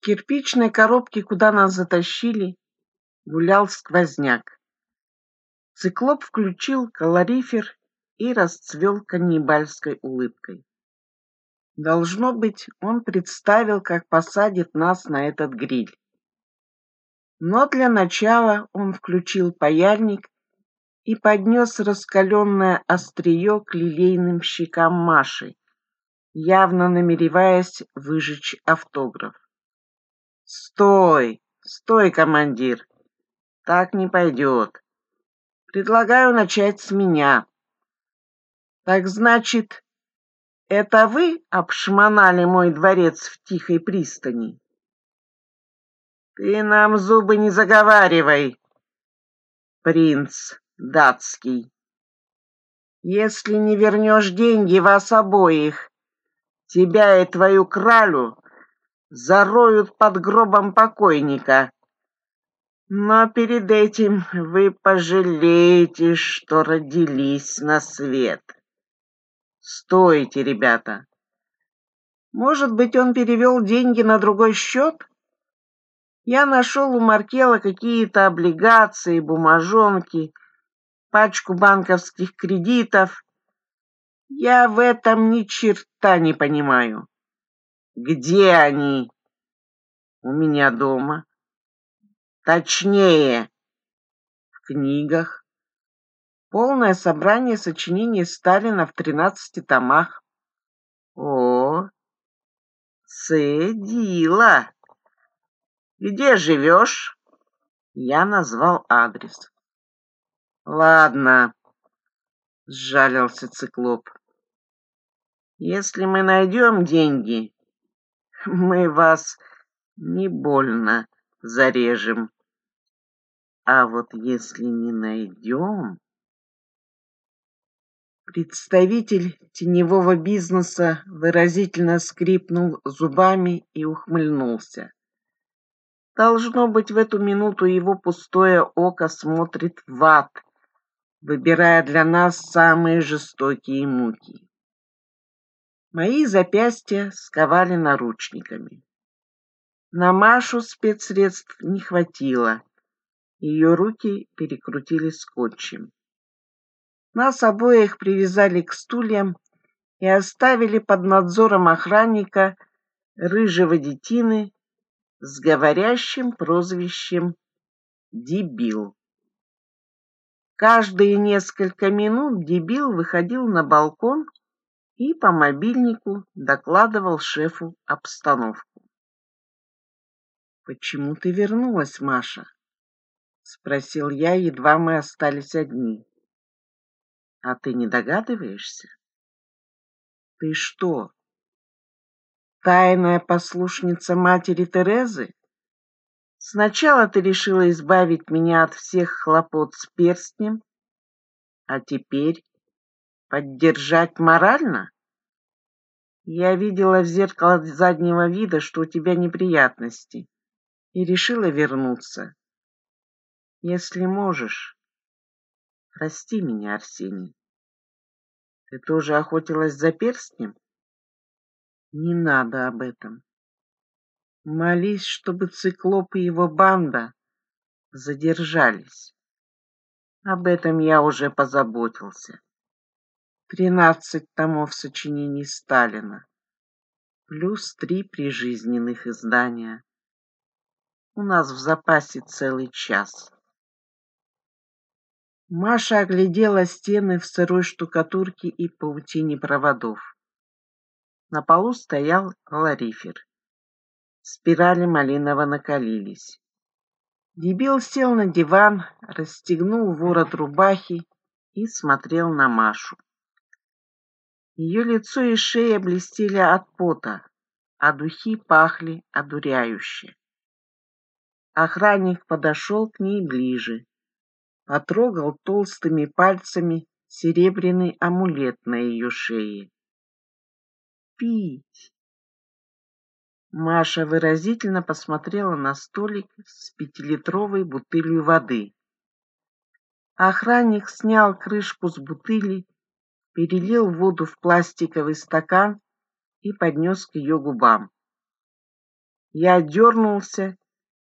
кирпичной коробке, куда нас затащили, гулял сквозняк. Циклоп включил калорифер и расцвел каннибальской улыбкой. Должно быть, он представил, как посадит нас на этот гриль. Но для начала он включил паяльник и поднес раскаленное острие к лилейным щекам Маши, явно намереваясь выжечь автограф. Стой! Стой, командир! Так не пойдет. Предлагаю начать с меня. Так значит, это вы обшмонали мой дворец в тихой пристани? Ты нам зубы не заговаривай, принц датский. Если не вернешь деньги вас обоих, тебя и твою кралю зароют под гробом покойника. Но перед этим вы пожалеете, что родились на свет. Стойте, ребята. Может быть, он перевел деньги на другой счет? Я нашел у Маркела какие-то облигации, бумажонки, пачку банковских кредитов. Я в этом ни черта не понимаю. Где они? У меня дома. Точнее, в книгах. Полное собрание сочинений Сталина в тринадцати томах. О, цедила. Где живешь? Я назвал адрес. Ладно, сжалился циклоп. Если мы найдем деньги, мы вас не больно зарежем. А вот если не найдем... Представитель теневого бизнеса выразительно скрипнул зубами и ухмыльнулся. Должно быть, в эту минуту его пустое око смотрит в ад, выбирая для нас самые жестокие муки. Мои запястья сковали наручниками. На Машу спецсредств не хватило. Ее руки перекрутили скотчем. Нас обоих привязали к стульям и оставили под надзором охранника рыжего детины с говорящим прозвищем «Дебил». Каждые несколько минут дебил выходил на балкон и по мобильнику докладывал шефу обстановку. «Почему ты вернулась, Маша?» — спросил я, едва мы остались одни. «А ты не догадываешься?» «Ты что, тайная послушница матери Терезы? Сначала ты решила избавить меня от всех хлопот с перстнем, а теперь Поддержать морально? Я видела в зеркало заднего вида, что у тебя неприятности, и решила вернуться. Если можешь, прости меня, Арсений. Ты тоже охотилась за перстнем? Не надо об этом. Молись, чтобы циклоп и его банда задержались. Об этом я уже позаботился. 13 томов сочинений Сталина, плюс три прижизненных издания. У нас в запасе целый час. Маша оглядела стены в сырой штукатурке и паутине проводов. На полу стоял ларифер. Спирали малиново накалились. Дебил сел на диван, расстегнул ворот рубахи и смотрел на Машу. Ее лицо и шея блестели от пота, а духи пахли одуряюще. Охранник подошел к ней ближе, потрогал толстыми пальцами серебряный амулет на ее шее. «Пить!» Маша выразительно посмотрела на столик с пятилитровой бутылью воды. Охранник снял крышку с бутыли перелил воду в пластиковый стакан и поднес к ее губам. Я дернулся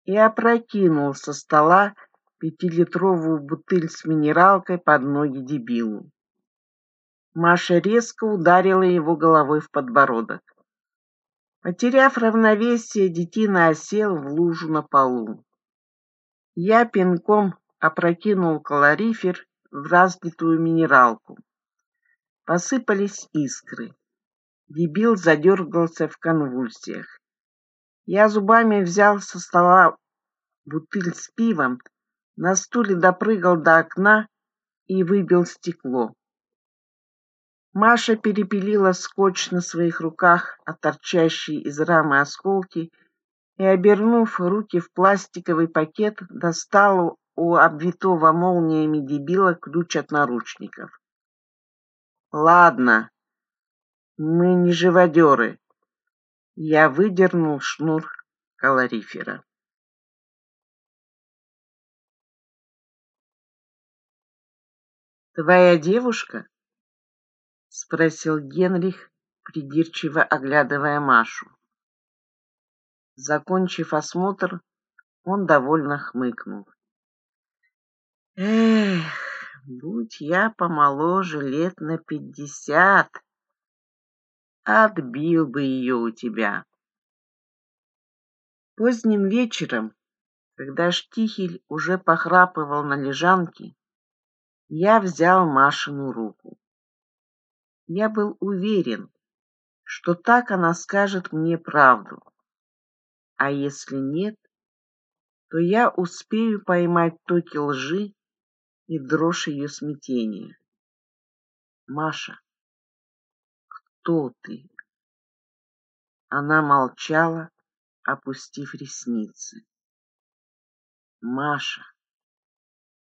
и опрокинул со стола пятилитровую бутыль с минералкой под ноги дебилу. Маша резко ударила его головой в подбородок. Потеряв равновесие, детина осел в лужу на полу. Я пинком опрокинул калорифер в разлитую минералку. Посыпались искры. Дебил задергался в конвульсиях. Я зубами взял со стола бутыль с пивом, на стуле допрыгал до окна и выбил стекло. Маша перепилила скотч на своих руках, а оторчащие из рамы осколки, и, обернув руки в пластиковый пакет, достала у обвитого молниями дебила ключ от наручников. Ладно, мы не живодеры. Я выдернул шнур калорифера. «Твоя девушка?» — спросил Генрих, придирчиво оглядывая Машу. Закончив осмотр, он довольно хмыкнул. «Эх!» будь я помоложе лет на пятьдесят, отбил бы ее у тебя. Поздним вечером, когда Штихель уже похрапывал на лежанке, я взял Машину руку. Я был уверен, что так она скажет мне правду. А если нет, то я успею поймать токи лжи, и дрожь ее смятения. «Маша, кто ты?» Она молчала, опустив ресницы. «Маша,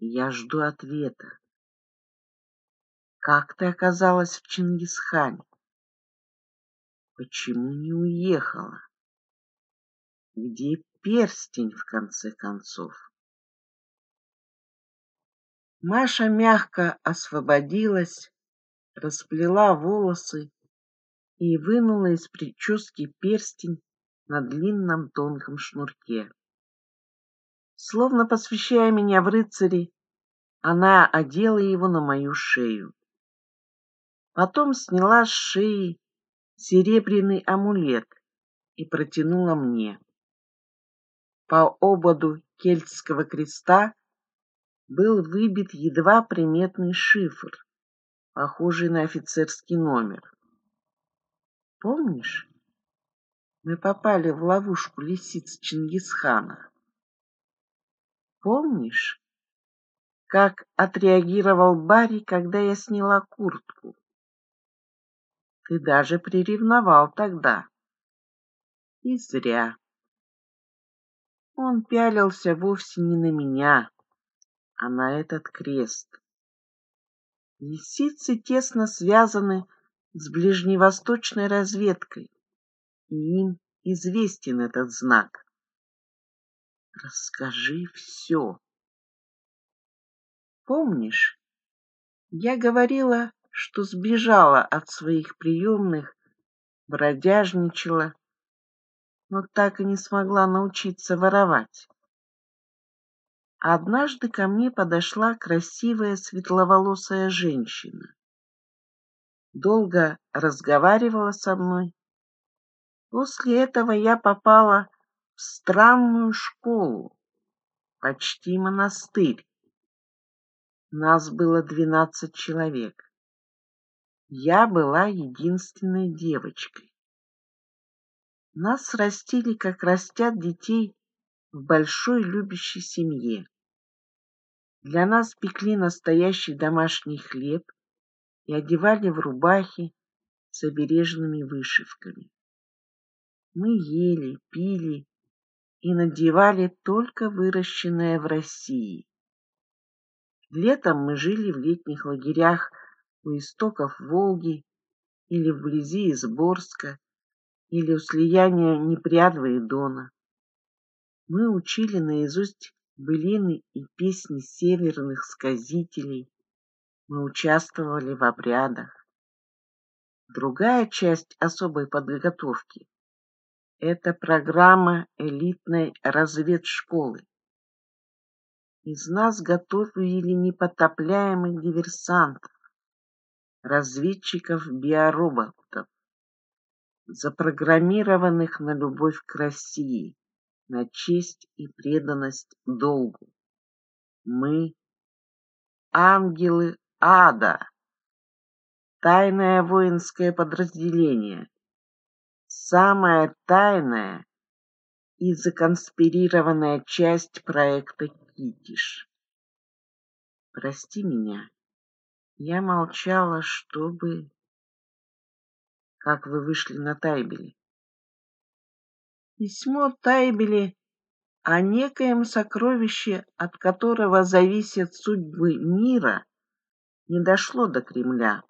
я жду ответа. Как ты оказалась в Чингисхане? Почему не уехала? Где перстень, в конце концов?» Маша мягко освободилась, расплела волосы и вынула из прически перстень на длинном тонком шнурке. Словно посвящая меня в рыцари, она одела его на мою шею. Потом сняла с шеи серебряный амулет и протянула мне. По ободу кельтского креста был выбит едва приметный шифр, похожий на офицерский номер. Помнишь, мы попали в ловушку лисиц Чингисхана? Помнишь, как отреагировал Барри, когда я сняла куртку? Ты даже приревновал тогда. И зря. Он пялился вовсе не на меня, а на этот крест. Лисицы тесно связаны с ближневосточной разведкой, и им известен этот знак. Расскажи все. Помнишь, я говорила, что сбежала от своих приемных, бродяжничала, но так и не смогла научиться воровать. Однажды ко мне подошла красивая светловолосая женщина. Долго разговаривала со мной. После этого я попала в странную школу, почти монастырь. Нас было двенадцать человек. Я была единственной девочкой. Нас растили, как растят детей в большой любящей семье. Для нас пекли настоящий домашний хлеб и одевали в рубахи с обережными вышивками. Мы ели, пили и надевали только выращенное в России. Летом мы жили в летних лагерях у истоков Волги или вблизи Изборска, или у слияния Непрядвы и Дона. Мы учили наизусть былины и песни северных сказителей. Мы участвовали в обрядах. Другая часть особой подготовки – это программа элитной разведшколы. Из нас готовили непотопляемых диверсантов, разведчиков-биороботов, запрограммированных на любовь к России на честь и преданность долгу. Мы — ангелы ада, тайное воинское подразделение, самая тайная и законспирированная часть проекта «Китиш». Прости меня, я молчала, чтобы... Как вы вышли на Тайбеле? Письмо Тайбели о некоем сокровище, от которого зависят судьбы мира, не дошло до Кремля.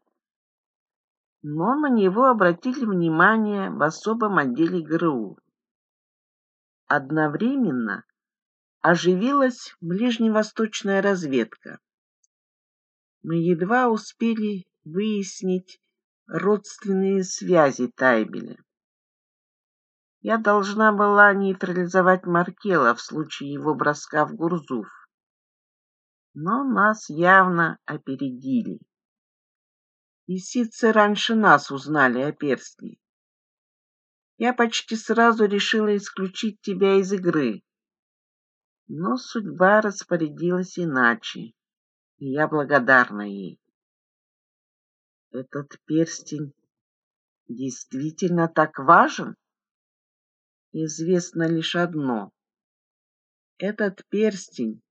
Но на него обратили внимание в особом отделе ГРУ. Одновременно оживилась ближневосточная разведка. Мы едва успели выяснить родственные связи Тайбеля. Я должна была нейтрализовать Маркела в случае его броска в Гурзуф. Но нас явно опередили. Исицы раньше нас узнали о перстне. Я почти сразу решила исключить тебя из игры. Но судьба распорядилась иначе, и я благодарна ей. Этот перстень действительно так важен? известно лишь одно. Этот перстень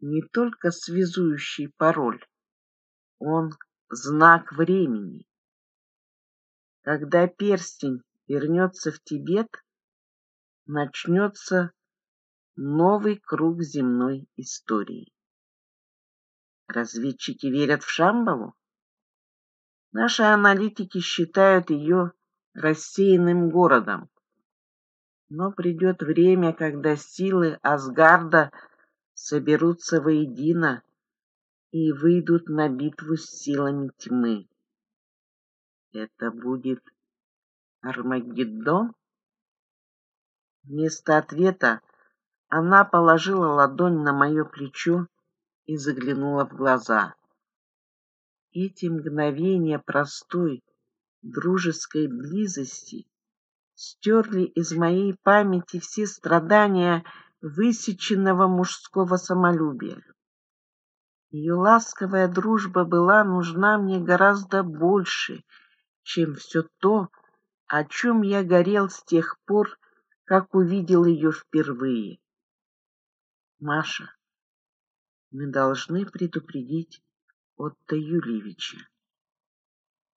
не только связующий пароль, он знак времени. Когда перстень вернется в Тибет, начнется новый круг земной истории. Разведчики верят в Шамбалу? Наши аналитики считают ее рассеянным городом, но придет время, когда силы Асгарда соберутся воедино и выйдут на битву с силами тьмы. Это будет Армагеддон? Вместо ответа она положила ладонь на мое плечо и заглянула в глаза. Эти мгновения простой, дружеской близости стерли из моей памяти все страдания высеченного мужского самолюбия. Ее ласковая дружба была нужна мне гораздо больше, чем все то, о чем я горел с тех пор, как увидел ее впервые. Маша, мы должны предупредить Отто Юлевича.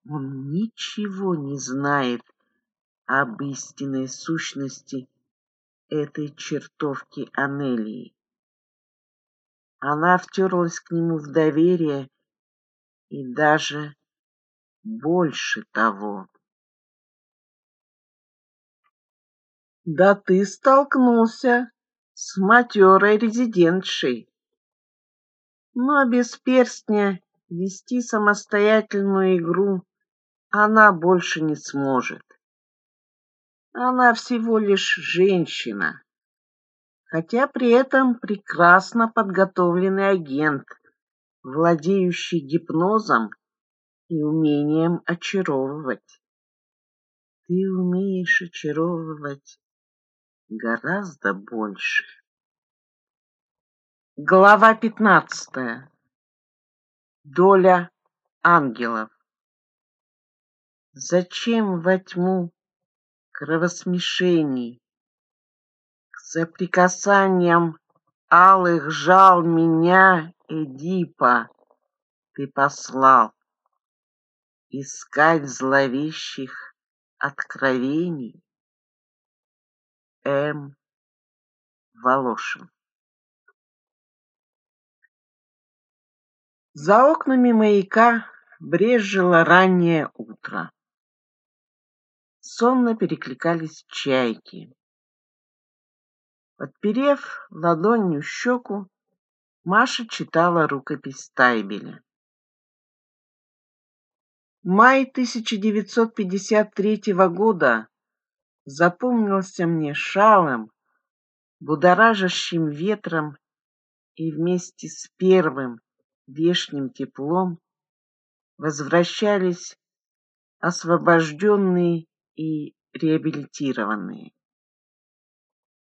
Он ничего не знает об истинной сущности этой чертовки Анелии. Она втерлась к нему в доверие и даже больше того. Да ты столкнулся с матерой резидентшей. Но без перстня вести самостоятельную игру она больше не сможет. Она всего лишь женщина, хотя при этом прекрасно подготовленный агент, владеющий гипнозом и умением очаровывать. Ты умеешь очаровывать гораздо больше. Глава пятнадцатая. Доля ангелов. Зачем во тьму кровосмешений, к соприкасаниям алых жал меня, Эдипа, ты послал искать зловещих откровений. М. Волошин За окнами маяка брезжило раннее утро сонно перекликались чайки. Подперев ладонью щеку, Маша читала рукопись Тайбеля. Май 1953 года запомнился мне шалым, будоражащим ветром и вместе с первым вешним теплом возвращались освобожденные и реабилитированные.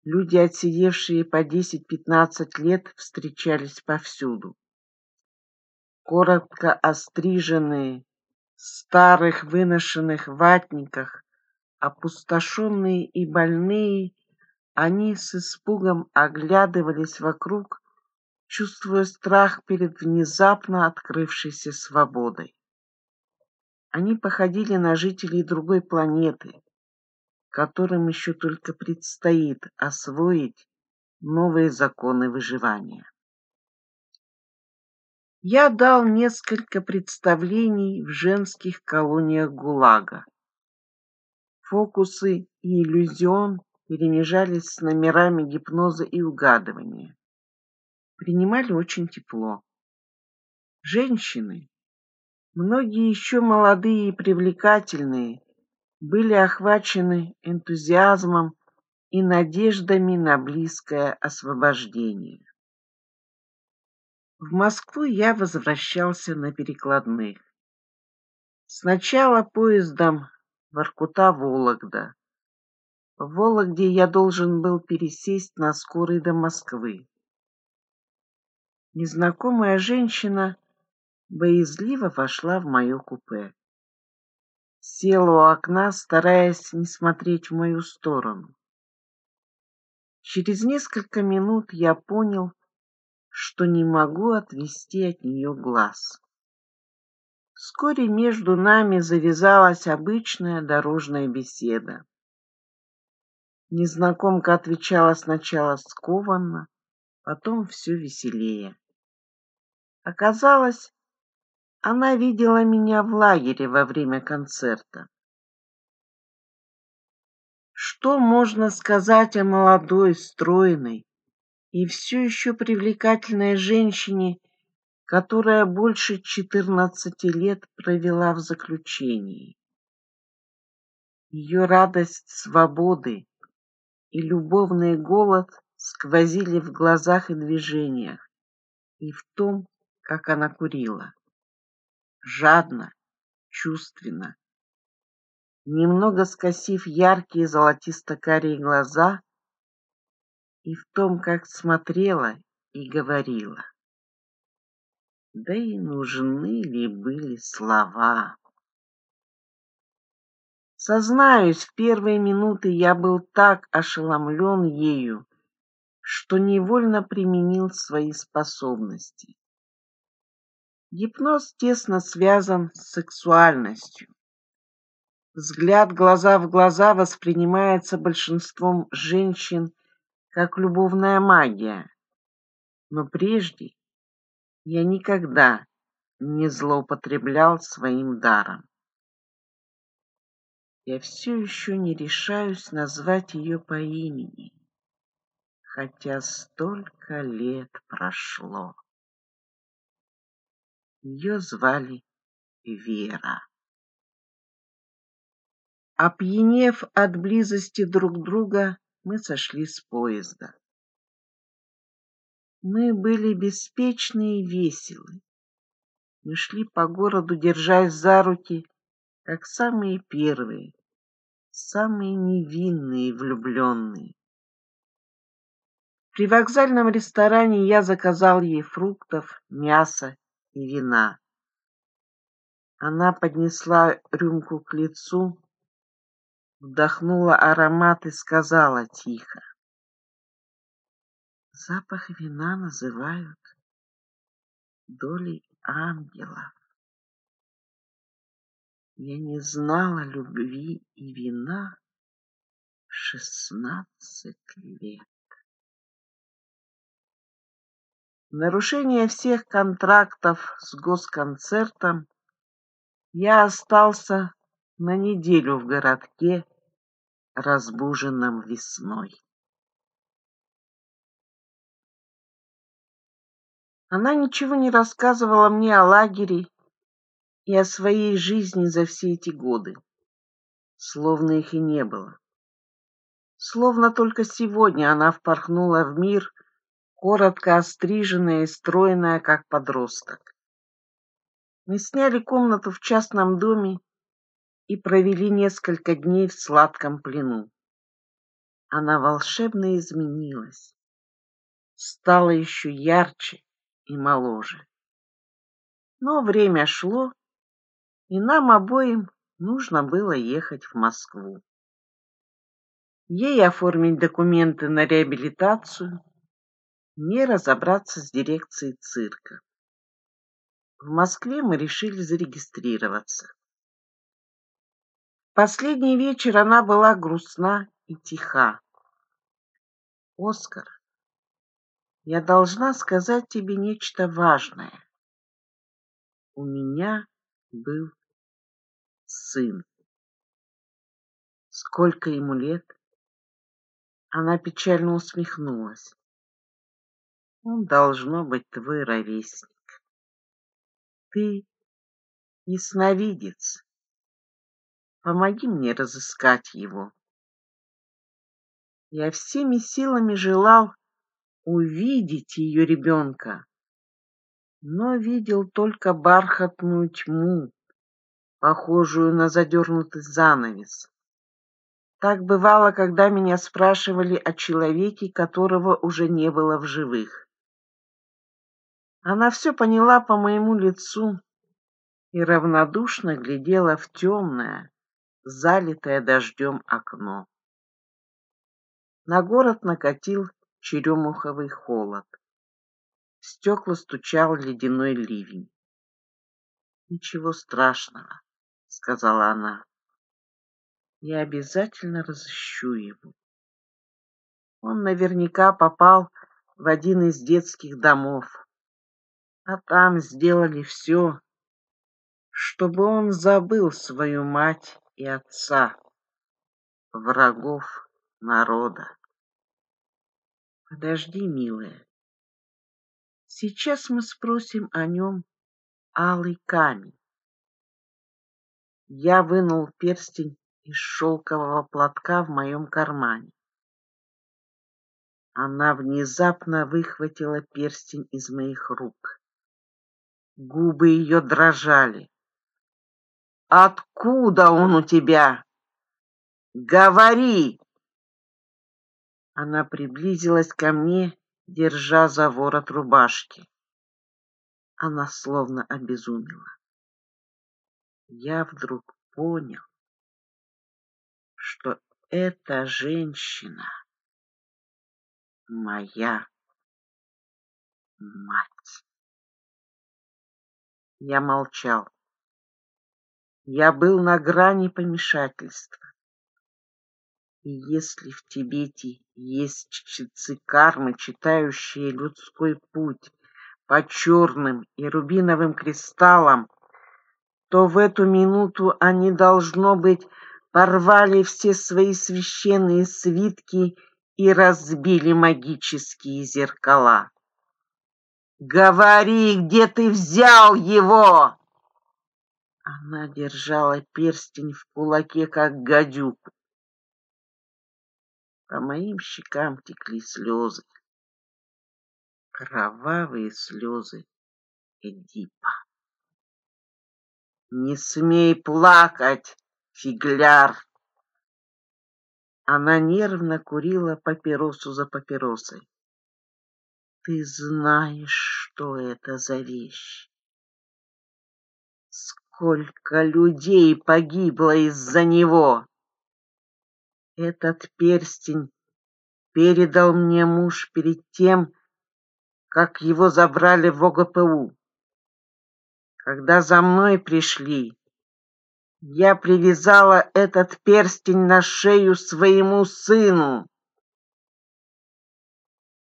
Люди, отсидевшие по 10-15 лет, встречались повсюду. Коротко остриженные, старых выношенных ватниках, опустошенные и больные, они с испугом оглядывались вокруг, чувствуя страх перед внезапно открывшейся свободой. Они походили на жителей другой планеты, которым еще только предстоит освоить новые законы выживания. Я дал несколько представлений в женских колониях ГУЛАГа. Фокусы и иллюзион перемежались с номерами гипноза и угадывания. Принимали очень тепло. Женщины, Многие еще молодые и привлекательные были охвачены энтузиазмом и надеждами на близкое освобождение. В Москву я возвращался на перекладных. Сначала поездом Воркута-Вологда. В Вологде я должен был пересесть на скорой до Москвы. Незнакомая женщина боязливо вошла в мое купе. Села у окна, стараясь не смотреть в мою сторону. Через несколько минут я понял, что не могу отвести от нее глаз. Вскоре между нами завязалась обычная дорожная беседа. Незнакомка отвечала сначала скованно, потом все веселее. Оказалось, она видела меня в лагере во время концерта. Что можно сказать о молодой, стройной и все еще привлекательной женщине, которая больше четырнадцати лет провела в заключении? Ее радость свободы и любовный голод сквозили в глазах и движениях, и в том, как она курила жадно, чувственно. Немного скосив яркие золотисто-карие глаза и в том, как смотрела и говорила. Да и нужны ли были слова? Сознаюсь, в первые минуты я был так ошеломлен ею, что невольно применил свои способности. Гипноз тесно связан с сексуальностью. Взгляд глаза в глаза воспринимается большинством женщин как любовная магия. Но прежде я никогда не злоупотреблял своим даром. Я все еще не решаюсь назвать ее по имени, хотя столько лет прошло. Ее звали Вера. Опьянев от близости друг друга, мы сошли с поезда. Мы были беспечны и веселы. Мы шли по городу, держась за руки, как самые первые, самые невинные влюбленные. При вокзальном ресторане я заказал ей фруктов, мяса и вина. Она поднесла рюмку к лицу, вдохнула аромат и сказала тихо. Запах вина называют долей ангелов. Я не знала любви и вина шестнадцать лет. нарушение всех контрактов с госконцертом, я остался на неделю в городке, разбуженном весной. Она ничего не рассказывала мне о лагере и о своей жизни за все эти годы, словно их и не было. Словно только сегодня она впорхнула в мир, коротко остриженная и стройная, как подросток. Мы сняли комнату в частном доме и провели несколько дней в сладком плену. Она волшебно изменилась, стала еще ярче и моложе. Но время шло, и нам обоим нужно было ехать в Москву. Ей оформить документы на реабилитацию – не разобраться с дирекцией цирка. В Москве мы решили зарегистрироваться. Последний вечер она была грустна и тиха. «Оскар, я должна сказать тебе нечто важное. У меня был сын. Сколько ему лет?» Она печально усмехнулась. Он должно быть твой ровесник. Ты ясновидец. Помоги мне разыскать его. Я всеми силами желал увидеть ее ребенка, но видел только бархатную тьму, похожую на задернутый занавес. Так бывало, когда меня спрашивали о человеке, которого уже не было в живых. Она все поняла по моему лицу и равнодушно глядела в темное, залитое дождем окно. На город накатил черемуховый холод. В стекла стучал ледяной ливень. «Ничего страшного», — сказала она. «Я обязательно разыщу его». Он наверняка попал в один из детских домов а там сделали все, чтобы он забыл свою мать и отца, врагов народа. Подожди, милая. Сейчас мы спросим о нем алый камень. Я вынул перстень из шелкового платка в моем кармане. Она внезапно выхватила перстень из моих рук. Губы ее дрожали. «Откуда он у тебя? Говори!» Она приблизилась ко мне, держа за ворот рубашки. Она словно обезумела. Я вдруг понял, что эта женщина моя мать. Я молчал. Я был на грани помешательства. И если в Тибете есть чтецы кармы, читающие людской путь по черным и рубиновым кристаллам, то в эту минуту они, должно быть, порвали все свои священные свитки и разбили магические зеркала. Говори, где ты взял его? Она держала перстень в кулаке, как гадюку. По моим щекам текли слезы. Кровавые слезы Эдипа. Не смей плакать, фигляр. Она нервно курила папиросу за папиросой. Ты знаешь, что это за вещь. Сколько людей погибло из-за него! Этот перстень передал мне муж перед тем, как его забрали в ОГПУ. Когда за мной пришли, я привязала этот перстень на шею своему сыну.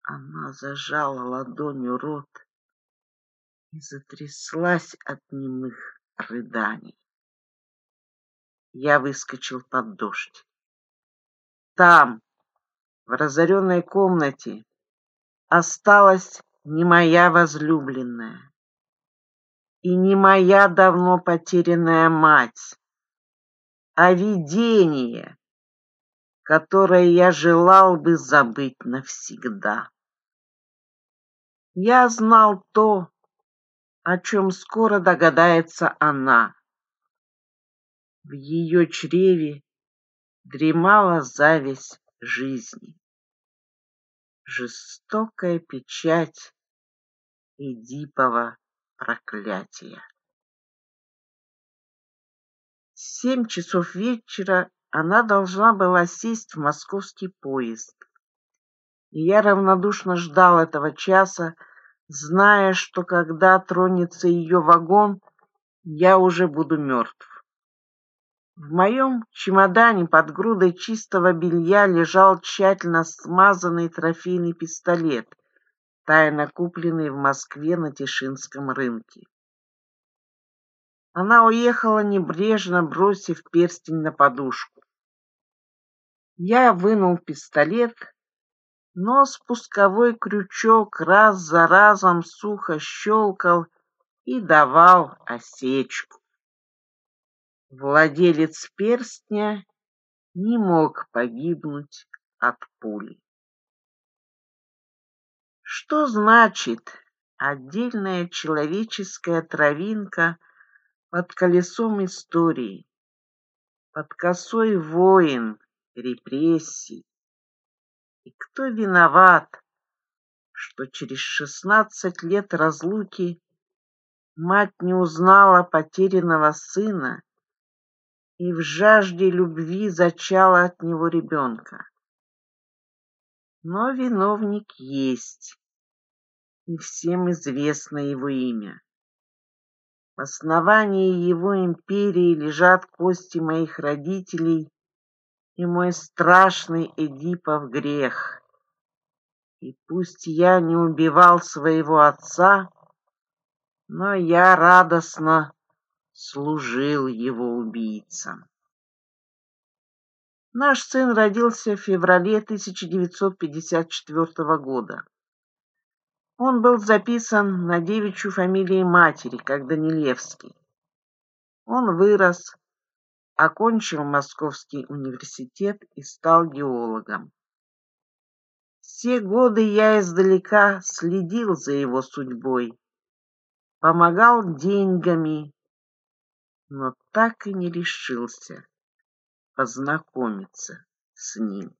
Она зажала ладонью рот и затряслась от немых рыданий. Я выскочил под дождь. Там, в разоренной комнате, осталась не моя возлюбленная и не моя давно потерянная мать, а видение, которое я желал бы забыть навсегда. Я знал то, о чем скоро догадается она. В ее чреве дремала зависть жизни. Жестокая печать Эдипова проклятия. Семь часов вечера она должна была сесть в московский поезд. И я равнодушно ждал этого часа, зная, что когда тронется ее вагон, я уже буду мертв. В моем чемодане под грудой чистого белья лежал тщательно смазанный трофейный пистолет, тайно купленный в Москве на Тишинском рынке. Она уехала небрежно, бросив перстень на подушку. Я вынул пистолет, но спусковой крючок раз за разом сухо щелкал и давал осечку. Владелец перстня не мог погибнуть от пули. Что значит отдельная человеческая травинка под колесом истории, под косой воин, репрессий. И кто виноват, что через шестнадцать лет разлуки мать не узнала потерянного сына и в жажде любви зачала от него ребенка? Но виновник есть, и всем известно его имя. В основании его империи лежат кости моих родителей и мой страшный Эдипов грех. И пусть я не убивал своего отца, но я радостно служил его убийцам. Наш сын родился в феврале 1954 года. Он был записан на девичью фамилии матери, как Данилевский. Он вырос, Окончил Московский университет и стал геологом. Все годы я издалека следил за его судьбой, помогал деньгами, но так и не решился познакомиться с ним.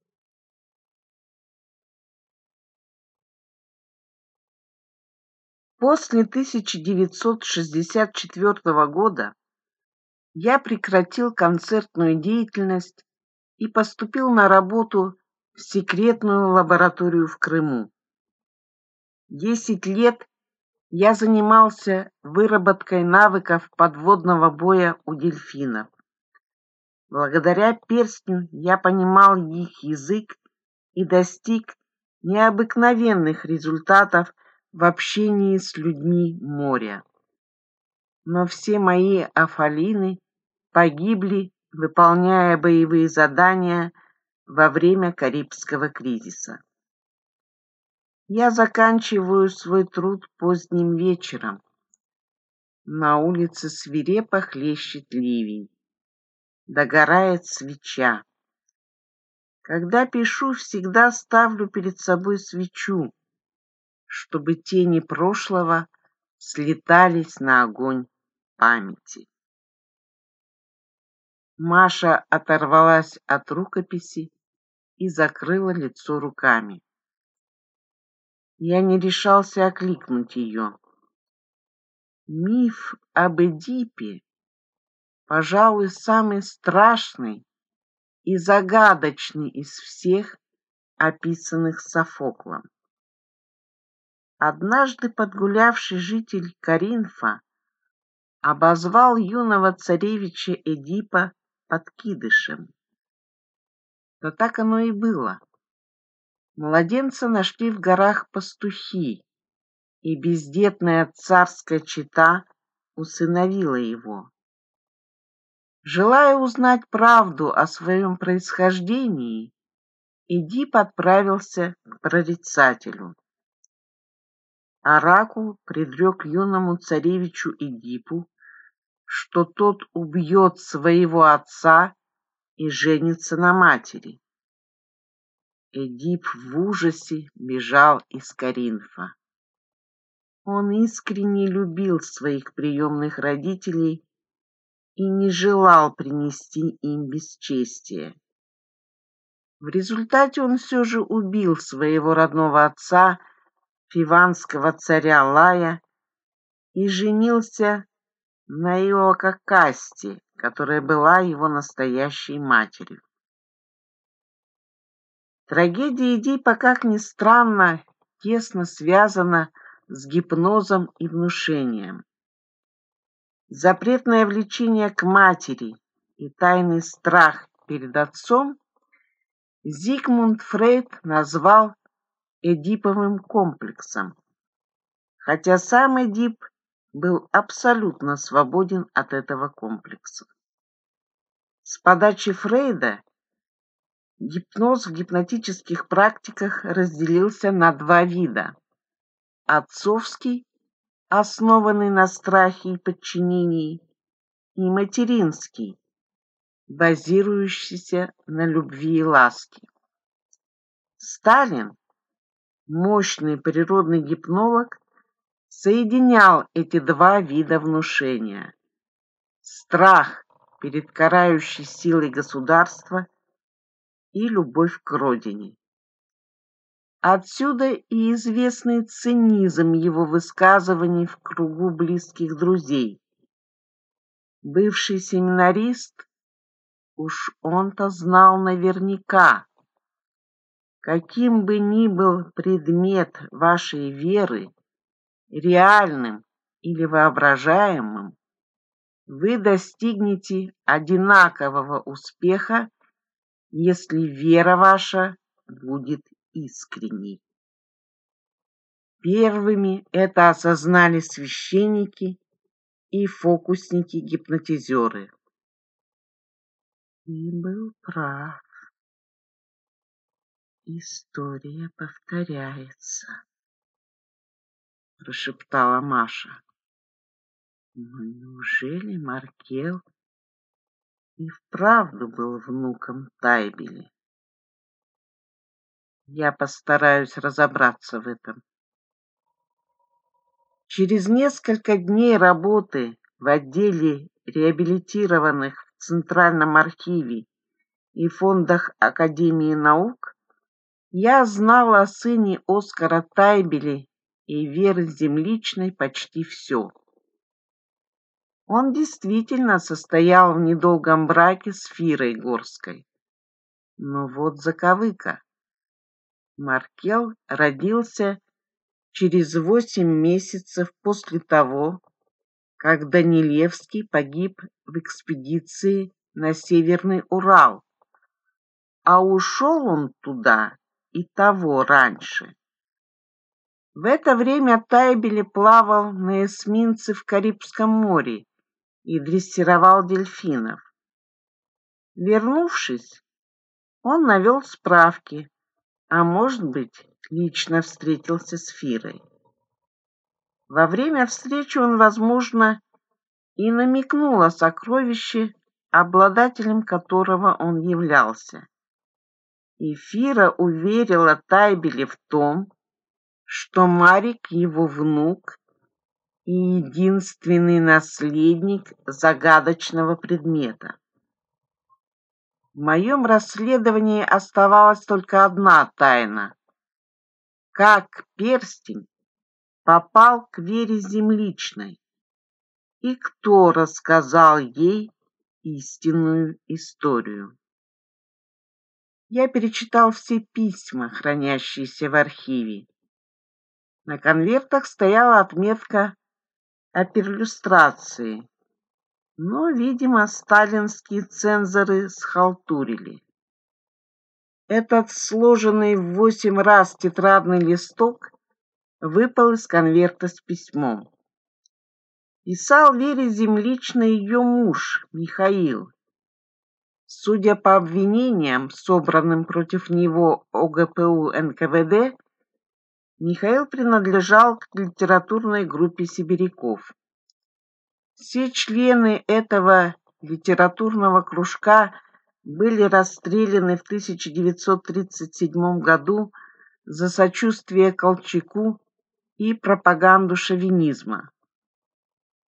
После 1964 года я прекратил концертную деятельность и поступил на работу в секретную лабораторию в Крыму. Десять лет я занимался выработкой навыков подводного боя у дельфинов. Благодаря перстню я понимал их язык и достиг необыкновенных результатов в общении с людьми моря. Но все мои афалины погибли, выполняя боевые задания во время Карибского кризиса. Я заканчиваю свой труд поздним вечером. На улице свирепо хлещет ливень. Догорает свеча. Когда пишу, всегда ставлю перед собой свечу, чтобы тени прошлого слетались на огонь памяти. Маша оторвалась от рукописи и закрыла лицо руками. Я не решался окликнуть ее. Миф об Эдипе, пожалуй, самый страшный и загадочный из всех, описанных Софоклом. Однажды подгулявший житель Каринфа обозвал юного царевича Эдипа подкидышем. Но так оно и было. Младенца нашли в горах пастухи, и бездетная царская чета усыновила его. Желая узнать правду о своем происхождении, Идип отправился к прорицателю. Оракул предрек юному царевичу Идипу что тот убьет своего отца и женится на матери. Эдип в ужасе бежал из Каринфа. Он искренне любил своих приемных родителей и не желал принести им бесчестие. В результате он все же убил своего родного отца, фиванского царя Лая, и женился на Наиока Касти, которая была его настоящей матерью. Трагедия Эдипа, как ни странно, тесно связана с гипнозом и внушением. Запретное влечение к матери и тайный страх перед отцом Зигмунд Фрейд назвал Эдиповым комплексом, хотя сам Эдип был абсолютно свободен от этого комплекса. С подачи Фрейда гипноз в гипнотических практиках разделился на два вида. Отцовский, основанный на страхе и подчинении, и материнский, базирующийся на любви и ласке. Сталин, мощный природный гипнолог, соединял эти два вида внушения. Страх перед карающей силой государства и любовь к родине. Отсюда и известный цинизм его высказываний в кругу близких друзей. Бывший семинарист, уж он-то знал наверняка, каким бы ни был предмет вашей веры, реальным или воображаемым, вы достигнете одинакового успеха, если вера ваша будет искренней. Первыми это осознали священники и фокусники-гипнотизеры. Ты был прав. История повторяется. — прошептала Маша. Но неужели Маркел и вправду был внуком Тайбели? Я постараюсь разобраться в этом. Через несколько дней работы в отделе реабилитированных в Центральном архиве и фондах Академии наук я знала о сыне Оскара Тайбели и Веры Земличной почти все. Он действительно состоял в недолгом браке с Фирой Горской. Но вот заковыка. Маркел родился через восемь месяцев после того, как Данилевский погиб в экспедиции на Северный Урал, а ушел он туда и того раньше. В это время Тайбели плавал на эсминце в Карибском море и дрессировал дельфинов. Вернувшись, он навел справки, а, может быть, лично встретился с Фирой. Во время встречи он, возможно, и намекнул о сокровище, обладателем которого он являлся. И Фира уверила Тайбели в том, что Марик его внук и единственный наследник загадочного предмета. В моем расследовании оставалась только одна тайна. Как перстень попал к Вере Земличной и кто рассказал ей истинную историю. Я перечитал все письма, хранящиеся в архиве, на конвертах стояла отметка о перлюстрации, но, видимо, сталинские цензоры схалтурили. Этот сложенный в восемь раз тетрадный листок выпал из конверта с письмом. Писал Вере Землично ее муж Михаил. Судя по обвинениям, собранным против него ОГПУ НКВД, Михаил принадлежал к литературной группе сибиряков. Все члены этого литературного кружка были расстреляны в 1937 году за сочувствие Колчаку и пропаганду шовинизма.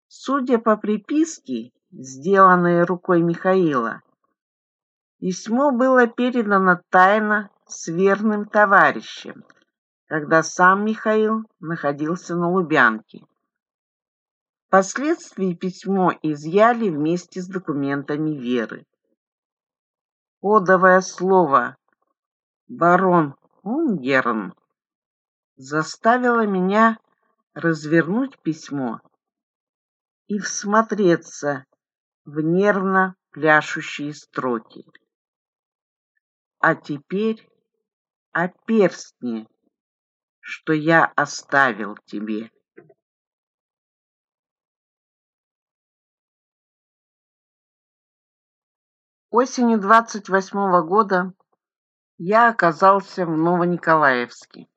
Судя по приписке, сделанной рукой Михаила, письмо было передано тайно с верным товарищем – когда сам Михаил находился на Лубянке. Впоследствии письмо изъяли вместе с документами Веры. Кодовое слово «барон Унгерн» заставило меня развернуть письмо и всмотреться в нервно пляшущие строки. А теперь о перстне что я оставил тебе. Осенью 28 -го года я оказался в Новониколаевске.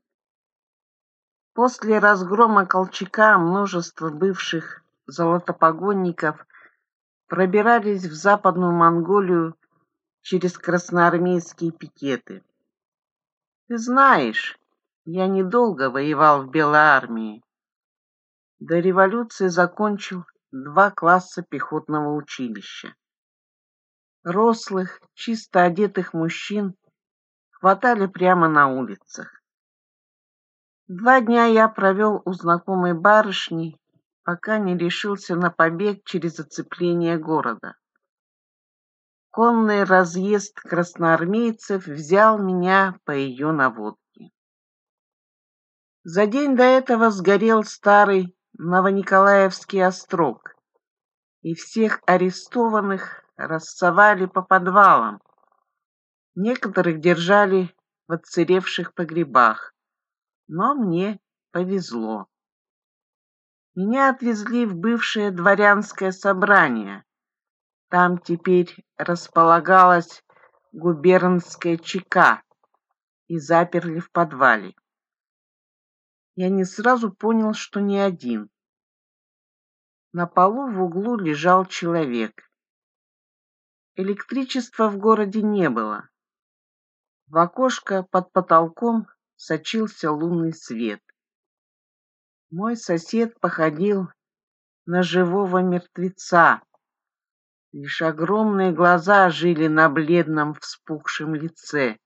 После разгрома Колчака множество бывших золотопогонников пробирались в Западную Монголию через красноармейские пикеты. Ты знаешь, я недолго воевал в Белой армии. До революции закончил два класса пехотного училища. Рослых, чисто одетых мужчин хватали прямо на улицах. Два дня я провел у знакомой барышни, пока не решился на побег через оцепление города. Конный разъезд красноармейцев взял меня по ее наводке. За день до этого сгорел старый Новониколаевский острог, и всех арестованных рассовали по подвалам. Некоторых держали в отцеревших погребах, но мне повезло. Меня отвезли в бывшее дворянское собрание. Там теперь располагалась губернская чека и заперли в подвале. Я не сразу понял, что не один. На полу в углу лежал человек. Электричества в городе не было. В окошко под потолком сочился лунный свет. Мой сосед походил на живого мертвеца. Лишь огромные глаза жили на бледном вспухшем лице.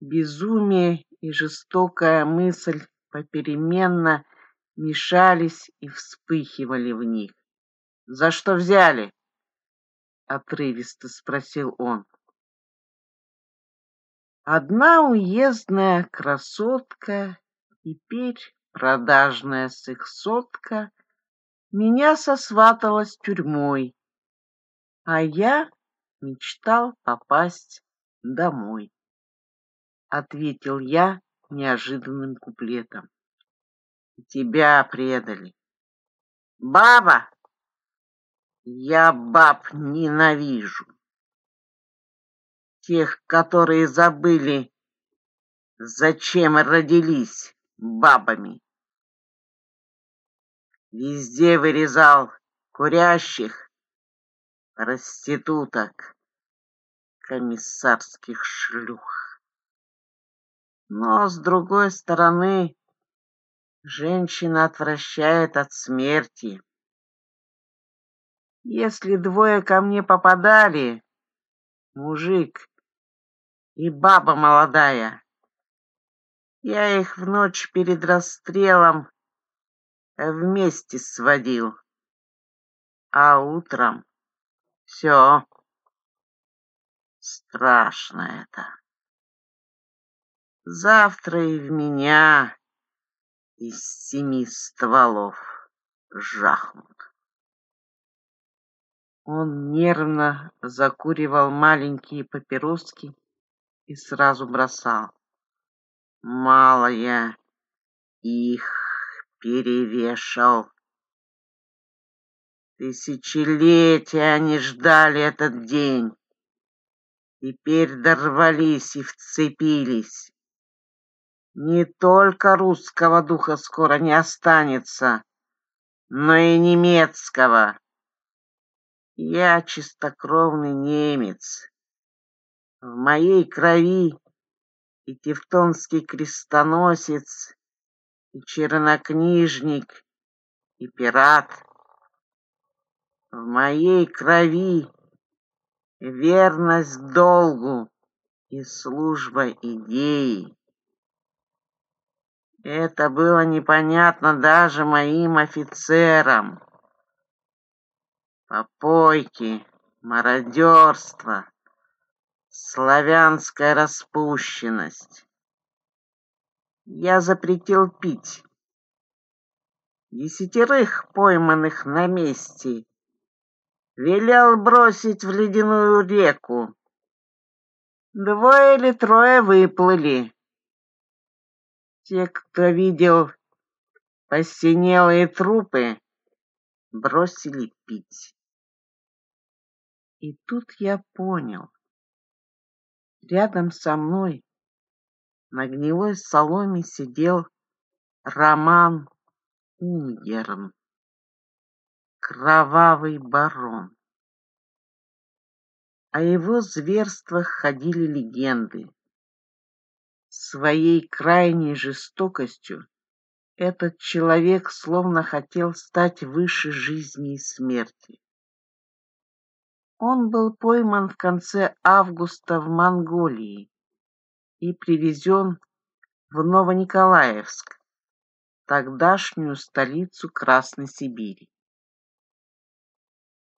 Безумие и жестокая мысль попеременно мешались и вспыхивали в них. «За что взяли?» — отрывисто спросил он. Одна уездная красотка, теперь продажная сексотка, меня сосватала с тюрьмой, а я мечтал попасть домой. — ответил я неожиданным куплетом. «Тебя предали». «Баба!» «Я баб ненавижу. Тех, которые забыли, зачем родились бабами». Везде вырезал курящих, проституток, комиссарских шлюх. Но, с другой стороны, женщина отвращает от смерти. Если двое ко мне попадали, мужик и баба молодая, я их в ночь перед расстрелом вместе сводил. А утром все страшно это завтра и в меня из семи стволов жахнут. Он нервно закуривал маленькие папироски и сразу бросал. Мало я их перевешал. Тысячелетия они ждали этот день. Теперь дорвались и вцепились. Не только русского духа скоро не останется, но и немецкого. Я чистокровный немец. В моей крови и тевтонский крестоносец, и чернокнижник, и пират. В моей крови верность долгу и служба идеи. Это было непонятно даже моим офицерам. Попойки, мародерство, славянская распущенность. Я запретил пить. Десятерых пойманных на месте велел бросить в ледяную реку. Двое или трое выплыли. Те, кто видел посинелые трупы, бросили пить. И тут я понял. Рядом со мной на гнилой соломе сидел Роман Унгерн, кровавый барон. О его зверствах ходили легенды. Своей крайней жестокостью этот человек словно хотел стать выше жизни и смерти. Он был пойман в конце августа в Монголии и привезен в Новониколаевск, тогдашнюю столицу Красной Сибири.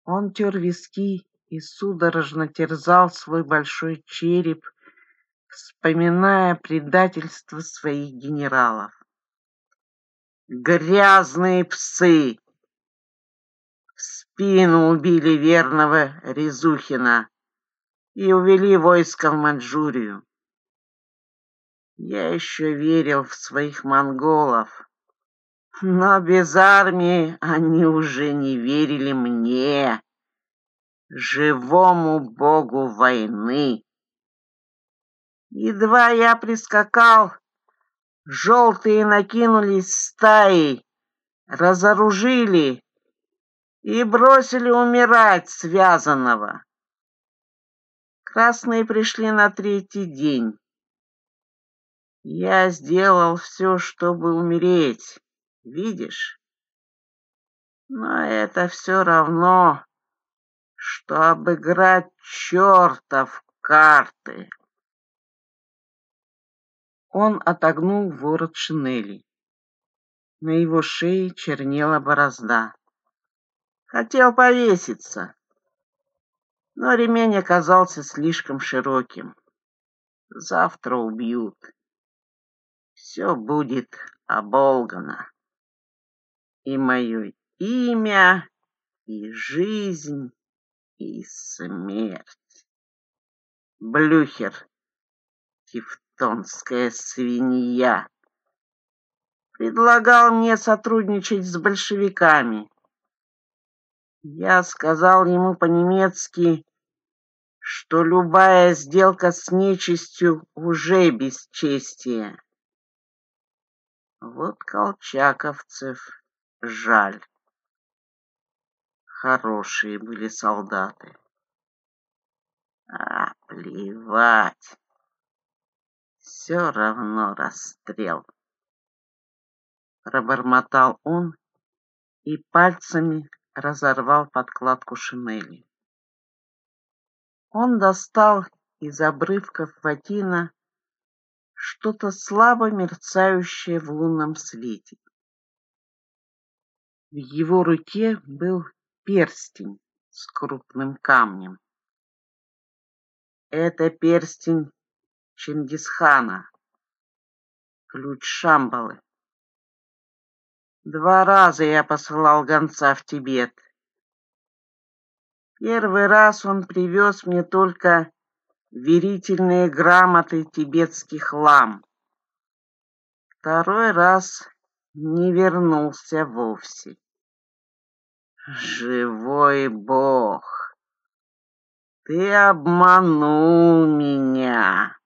Он тер виски и судорожно терзал свой большой череп, вспоминая предательство своих генералов. «Грязные псы!» В спину убили верного Резухина и увели войско в Маньчжурию. Я еще верил в своих монголов, но без армии они уже не верили мне, живому богу войны. Едва я прискакал, желтые накинулись стаей, разоружили и бросили умирать связанного. Красные пришли на третий день. Я сделал все, чтобы умереть, видишь? Но это все равно, что обыграть чертов карты. Он отогнул ворот шинели. На его шее чернела борозда. Хотел повеситься, но ремень оказался слишком широким. Завтра убьют. Все будет оболгано. И мое имя, и жизнь, и смерть. Блюхер, Тевтон тевтонская свинья. Предлагал мне сотрудничать с большевиками. Я сказал ему по-немецки, что любая сделка с нечистью уже бесчестие. Вот колчаковцев жаль. Хорошие были солдаты. А, плевать все равно расстрел. Пробормотал он и пальцами разорвал подкладку шинели. Он достал из обрывков ватина что-то слабо мерцающее в лунном свете. В его руке был перстень с крупным камнем. Это перстень Чингисхана. Ключ Шамбалы. Два раза я посылал гонца в Тибет. Первый раз он привез мне только верительные грамоты тибетских лам. Второй раз не вернулся вовсе. Живой Бог, ты обманул меня.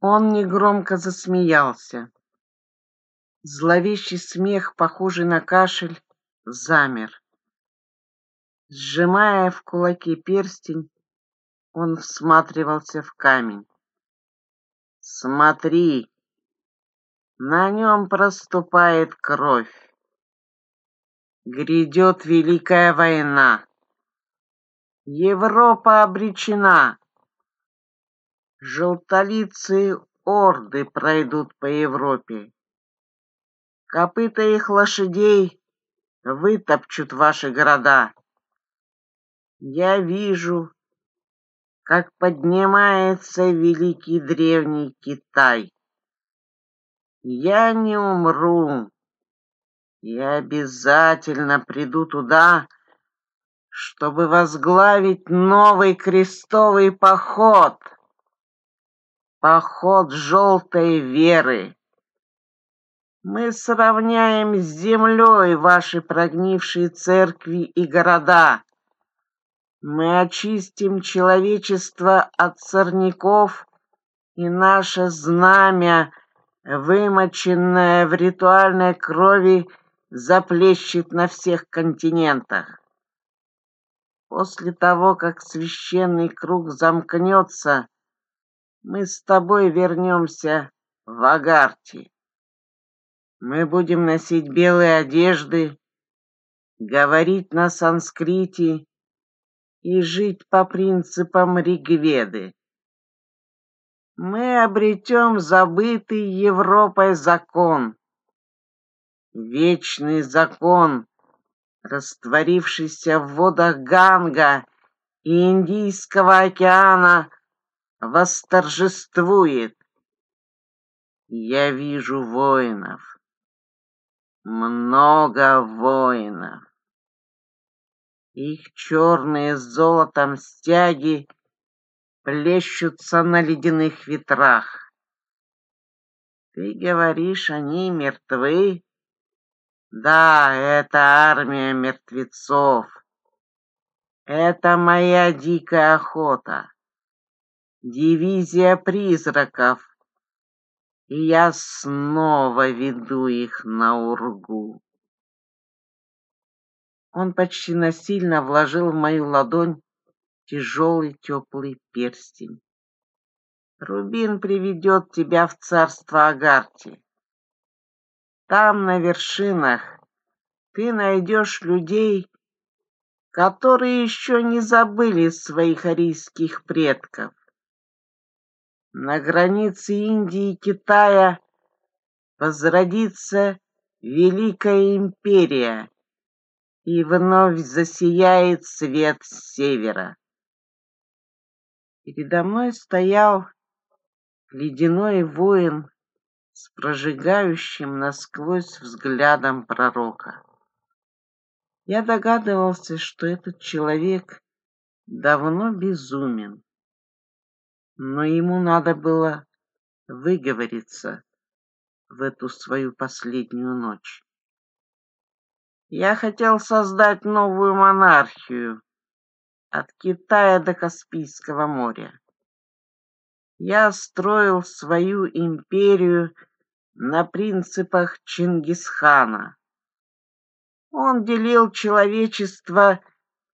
Он негромко засмеялся. Зловещий смех, похожий на кашель, замер. Сжимая в кулаке перстень, он всматривался в камень. «Смотри!» На нем проступает кровь. Грядет Великая война. Европа обречена. Желтолицые орды пройдут по Европе. Копыта их лошадей вытопчут ваши города. Я вижу, как поднимается великий древний Китай. Я не умру. Я обязательно приду туда, чтобы возглавить новый крестовый поход поход желтой веры. Мы сравняем с землей ваши прогнившие церкви и города. Мы очистим человечество от сорняков, и наше знамя, вымоченное в ритуальной крови, заплещет на всех континентах. После того, как священный круг замкнется, мы с тобой вернемся в Агарти. Мы будем носить белые одежды, говорить на санскрите и жить по принципам Ригведы. Мы обретем забытый Европой закон, вечный закон, растворившийся в водах Ганга и Индийского океана восторжествует. Я вижу воинов, много воинов. Их черные с золотом стяги плещутся на ледяных ветрах. Ты говоришь, они мертвы? Да, это армия мертвецов. Это моя дикая охота дивизия призраков, и я снова веду их на ургу. Он почти насильно вложил в мою ладонь тяжелый теплый перстень. Рубин приведет тебя в царство Агарти. Там, на вершинах, ты найдешь людей, которые еще не забыли своих арийских предков на границе Индии и Китая возродится Великая Империя, и вновь засияет свет с севера. Передо мной стоял ледяной воин с прожигающим насквозь взглядом пророка. Я догадывался, что этот человек давно безумен но ему надо было выговориться в эту свою последнюю ночь. Я хотел создать новую монархию от Китая до Каспийского моря. Я строил свою империю на принципах Чингисхана. Он делил человечество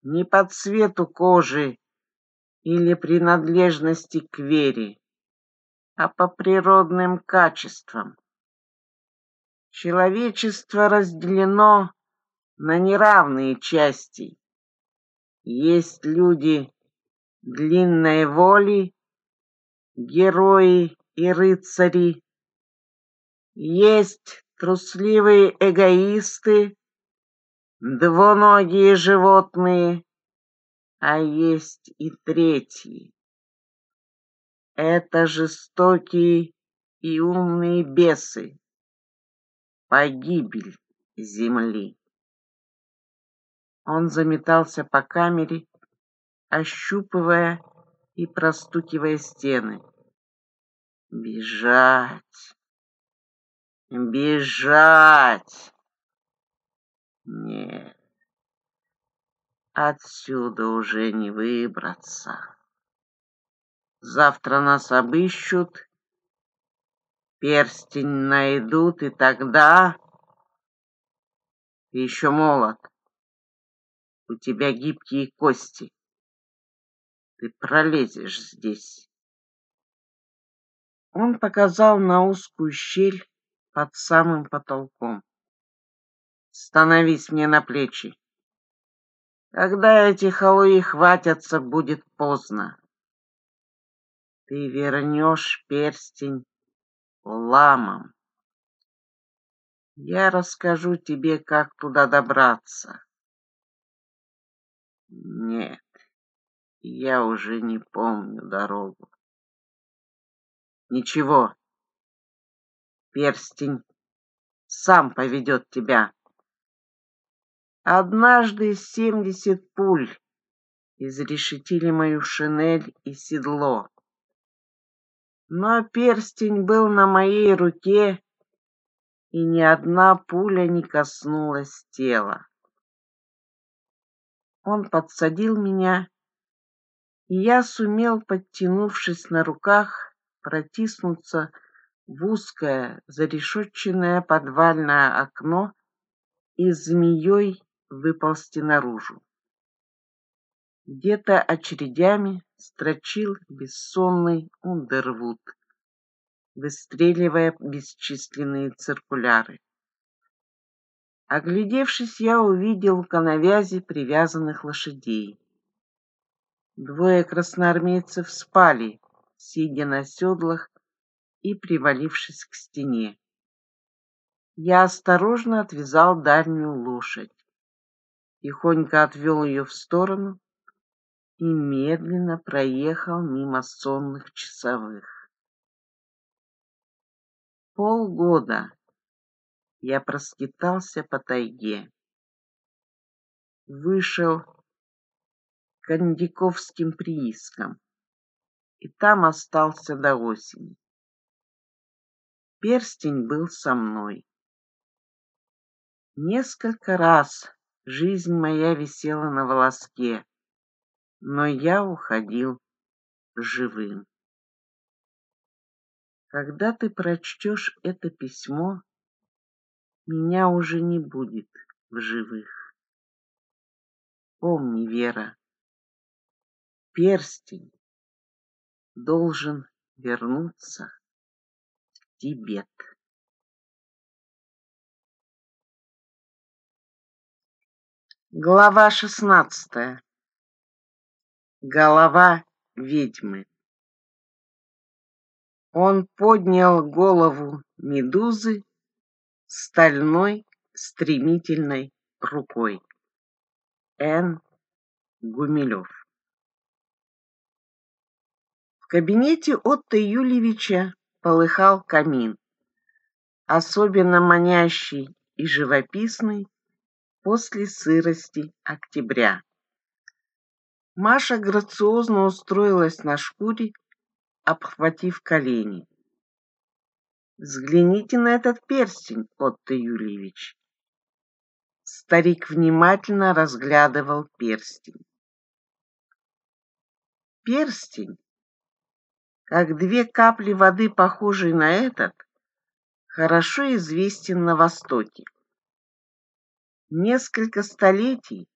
не по цвету кожи или принадлежности к вере, а по природным качествам. Человечество разделено на неравные части. Есть люди длинной воли, герои и рыцари. Есть трусливые эгоисты, двуногие животные. А есть и третий. Это жестокие и умные бесы. Погибель земли. Он заметался по камере, ощупывая и простукивая стены. Бежать! Бежать! Нет. Отсюда уже не выбраться. Завтра нас обыщут, перстень найдут, и тогда... Ты еще молод. У тебя гибкие кости. Ты пролезешь здесь. Он показал на узкую щель под самым потолком. Становись мне на плечи. Когда эти халуи хватятся, будет поздно. Ты вернешь перстень ламам. Я расскажу тебе, как туда добраться. Нет, я уже не помню дорогу. Ничего, перстень сам поведет тебя. Однажды семьдесят пуль изрешетили мою шинель и седло. Но перстень был на моей руке, и ни одна пуля не коснулась тела. Он подсадил меня, и я сумел, подтянувшись на руках, протиснуться в узкое зарешетченное подвальное окно и змеей выползти наружу. Где-то очередями строчил бессонный Ундервуд, выстреливая бесчисленные циркуляры. Оглядевшись, я увидел коновязи привязанных лошадей. Двое красноармейцев спали, сидя на седлах и привалившись к стене. Я осторожно отвязал дальнюю лошадь тихонько отвел ее в сторону и медленно проехал мимо сонных часовых. Полгода я проскитался по тайге. Вышел к Андиковским приискам и там остался до осени. Перстень был со мной. Несколько раз Жизнь моя висела на волоске, но я уходил живым. Когда ты прочтешь это письмо, меня уже не будет в живых. Помни, Вера, перстень должен вернуться в Тибет. Глава шестнадцатая. Голова ведьмы. Он поднял голову медузы стальной стремительной рукой. Н. Гумилев. В кабинете Отто Юлевича полыхал камин, особенно манящий и живописный, после сырости октября. Маша грациозно устроилась на шкуре, обхватив колени. «Взгляните на этот перстень, Отто Юльевич!» Старик внимательно разглядывал перстень. Перстень, как две капли воды, похожий на этот, хорошо известен на Востоке. Несколько столетий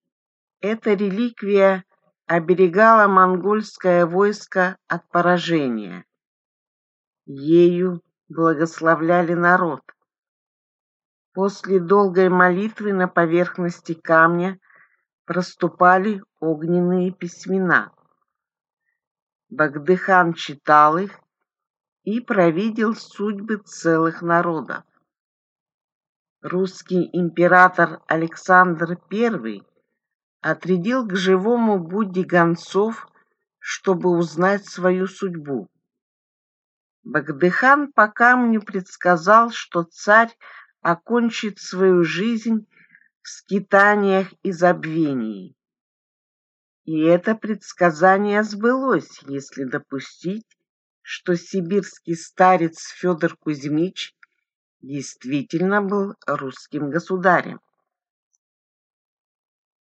эта реликвия оберегала монгольское войско от поражения. Ею благословляли народ. После долгой молитвы на поверхности камня проступали огненные письмена. Багдыхан читал их и провидел судьбы целых народов русский император Александр I отрядил к живому Будде гонцов, чтобы узнать свою судьбу. Багдыхан по камню предсказал, что царь окончит свою жизнь в скитаниях и забвении. И это предсказание сбылось, если допустить, что сибирский старец Федор Кузьмич действительно был русским государем.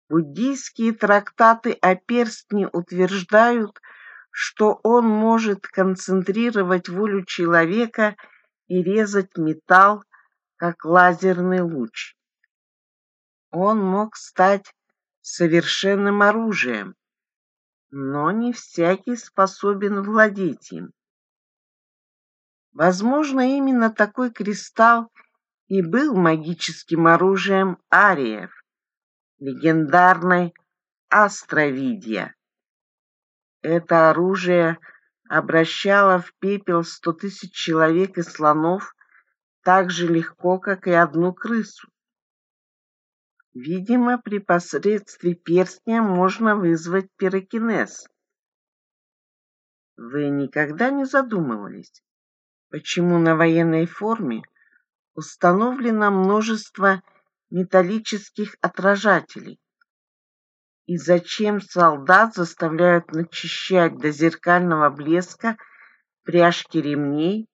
Буддийские трактаты о перстне утверждают, что он может концентрировать волю человека и резать металл, как лазерный луч. Он мог стать совершенным оружием, но не всякий способен владеть им. Возможно, именно такой кристалл и был магическим оружием ариев, легендарной астровидья. Это оружие обращало в пепел сто тысяч человек и слонов так же легко, как и одну крысу. Видимо, при посредстве перстня можно вызвать пирокинез. Вы никогда не задумывались, почему на военной форме установлено множество металлических отражателей и зачем солдат заставляют начищать до зеркального блеска пряжки ремней,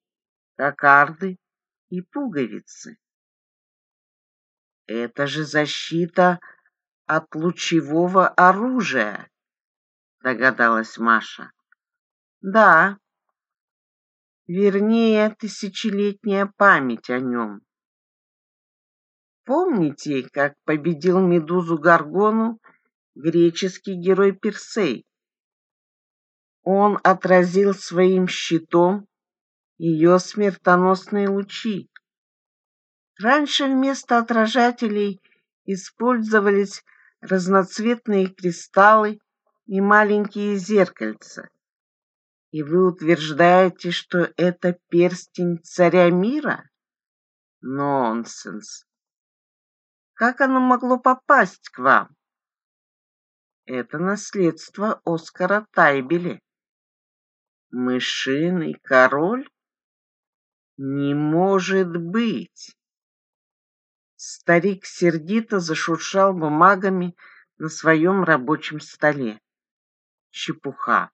кокарды и пуговицы. Это же защита от лучевого оружия, догадалась Маша. Да, вернее, тысячелетняя память о нем. Помните, как победил Медузу Гаргону греческий герой Персей? Он отразил своим щитом ее смертоносные лучи. Раньше вместо отражателей использовались разноцветные кристаллы и маленькие зеркальца. И вы утверждаете, что это перстень царя мира? Нонсенс. Как оно могло попасть к вам? Это наследство Оскара Тайбели. Мышиный король? Не может быть! Старик сердито зашуршал бумагами на своем рабочем столе. Чепуха.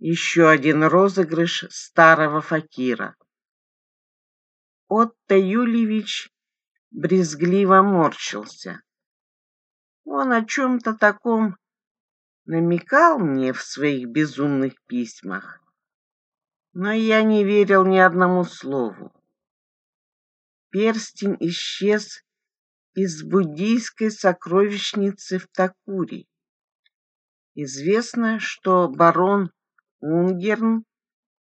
Еще один розыгрыш старого факира. Отто Юльевич брезгливо морщился. Он о чем-то таком намекал мне в своих безумных письмах, но я не верил ни одному слову. Перстень исчез из буддийской сокровищницы в Такури. Известно, что барон Унгерн,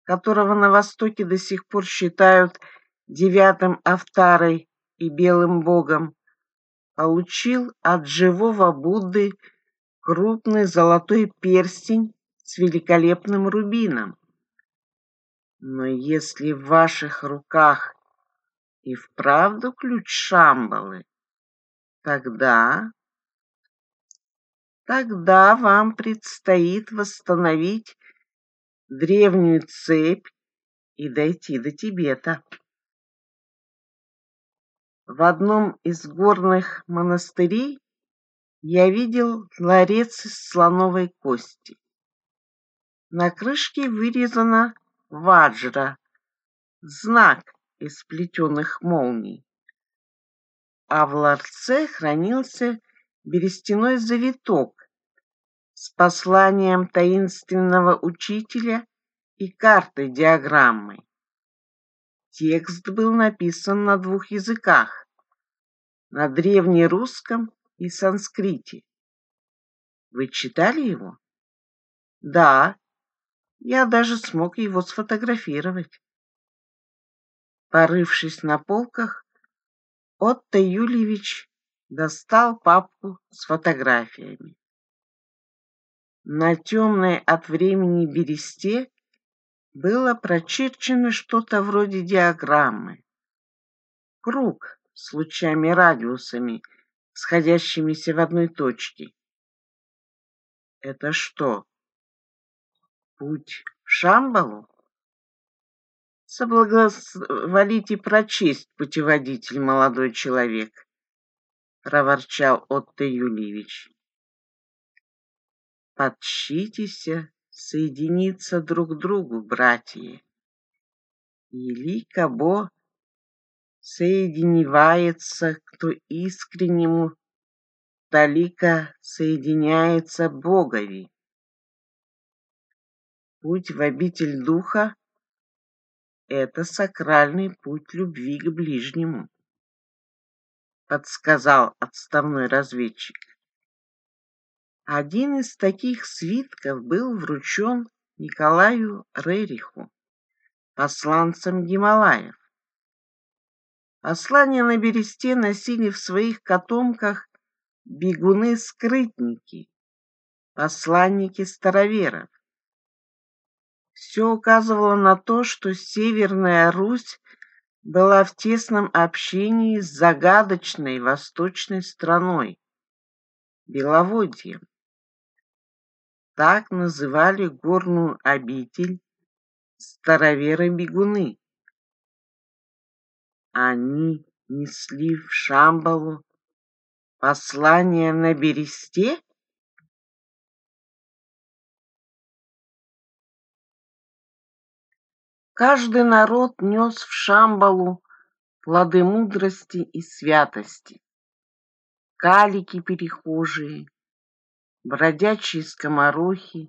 которого на Востоке до сих пор считают девятым Автарой и белым богом, получил от живого Будды крупный золотой перстень с великолепным рубином. Но если в ваших руках и вправду ключ Шамбалы, тогда... Тогда вам предстоит восстановить древнюю цепь и дойти до Тибета. В одном из горных монастырей я видел ларец из слоновой кости. На крышке вырезана ваджра, знак из плетеных молний. А в ларце хранился берестяной завиток с посланием таинственного учителя и картой-диаграммой. Текст был написан на двух языках – на древнерусском и санскрите. Вы читали его? Да, я даже смог его сфотографировать. Порывшись на полках, Отто Юльевич достал папку с фотографиями. На темной от времени бересте было прочерчено что-то вроде диаграммы. Круг с лучами-радиусами, сходящимися в одной точке. Это что, путь в Шамбалу? Соблаговолите прочесть, путеводитель молодой человек, проворчал Отто Юльевич подшитеся соединиться друг другу, братья. Велико бо соединевается, кто искреннему, далеко соединяется Богови. Путь в обитель Духа — это сакральный путь любви к ближнему, подсказал отставной разведчик. Один из таких свитков был вручен Николаю Рериху, посланцам Гималаев. Послание на бересте носили в своих котомках бегуны-скрытники, посланники староверов. Все указывало на то, что Северная Русь была в тесном общении с загадочной восточной страной – Беловодьем. Так называли горную обитель староверы-бегуны. Они несли в Шамбалу послание на бересте? Каждый народ нес в Шамбалу плоды мудрости и святости. Калики-перехожие, бродячие скоморохи,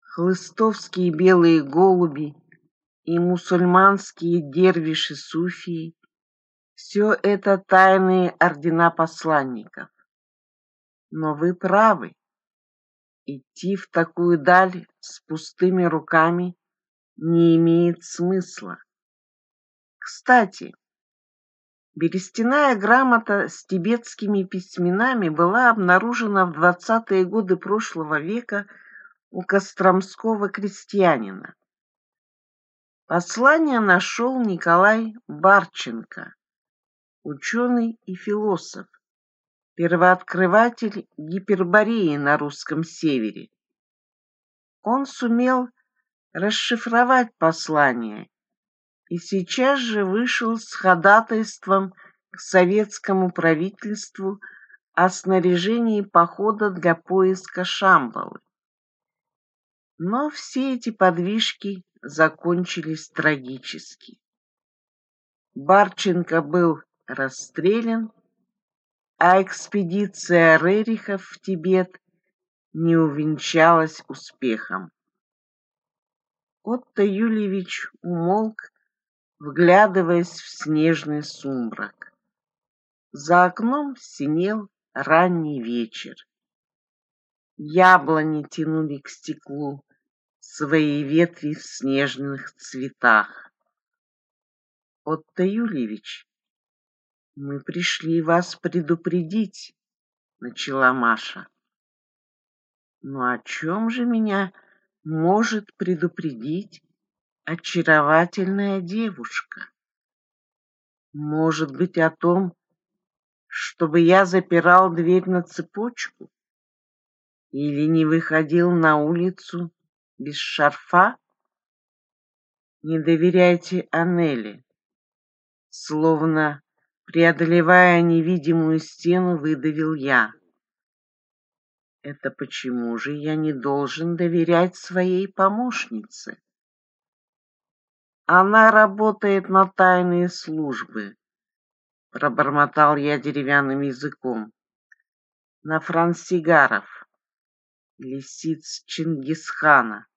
хлыстовские белые голуби и мусульманские дервиши-суфии — все это тайные ордена посланников. Но вы правы, идти в такую даль с пустыми руками не имеет смысла. Кстати, Берестяная грамота с тибетскими письменами была обнаружена в 20-е годы прошлого века у костромского крестьянина. Послание нашел Николай Барченко, ученый и философ, первооткрыватель гипербореи на русском севере. Он сумел расшифровать послание и сейчас же вышел с ходатайством к советскому правительству о снаряжении похода для поиска Шамбалы. Но все эти подвижки закончились трагически. Барченко был расстрелян, а экспедиция Рерихов в Тибет не увенчалась успехом. Отто Юльевич умолк вглядываясь в снежный сумрак. За окном синел ранний вечер. Яблони тянули к стеклу свои ветви в снежных цветах. Отто Юльевич, мы пришли вас предупредить, начала Маша. Но о чем же меня может предупредить очаровательная девушка. Может быть, о том, чтобы я запирал дверь на цепочку или не выходил на улицу без шарфа? Не доверяйте Анели. Словно преодолевая невидимую стену, выдавил я. Это почему же я не должен доверять своей помощнице? Она работает на тайные службы, — пробормотал я деревянным языком. На франсигаров, лисиц Чингисхана.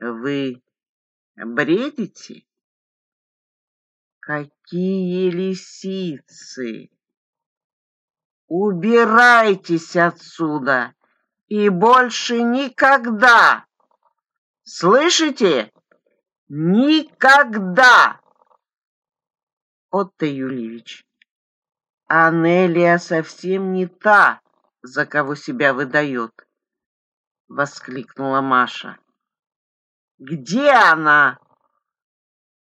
Вы бредите? Какие лисицы! Убирайтесь отсюда и больше никогда! Слышите? Никогда! Отто Юльевич, Анелия совсем не та, за кого себя выдает, воскликнула Маша. Где она?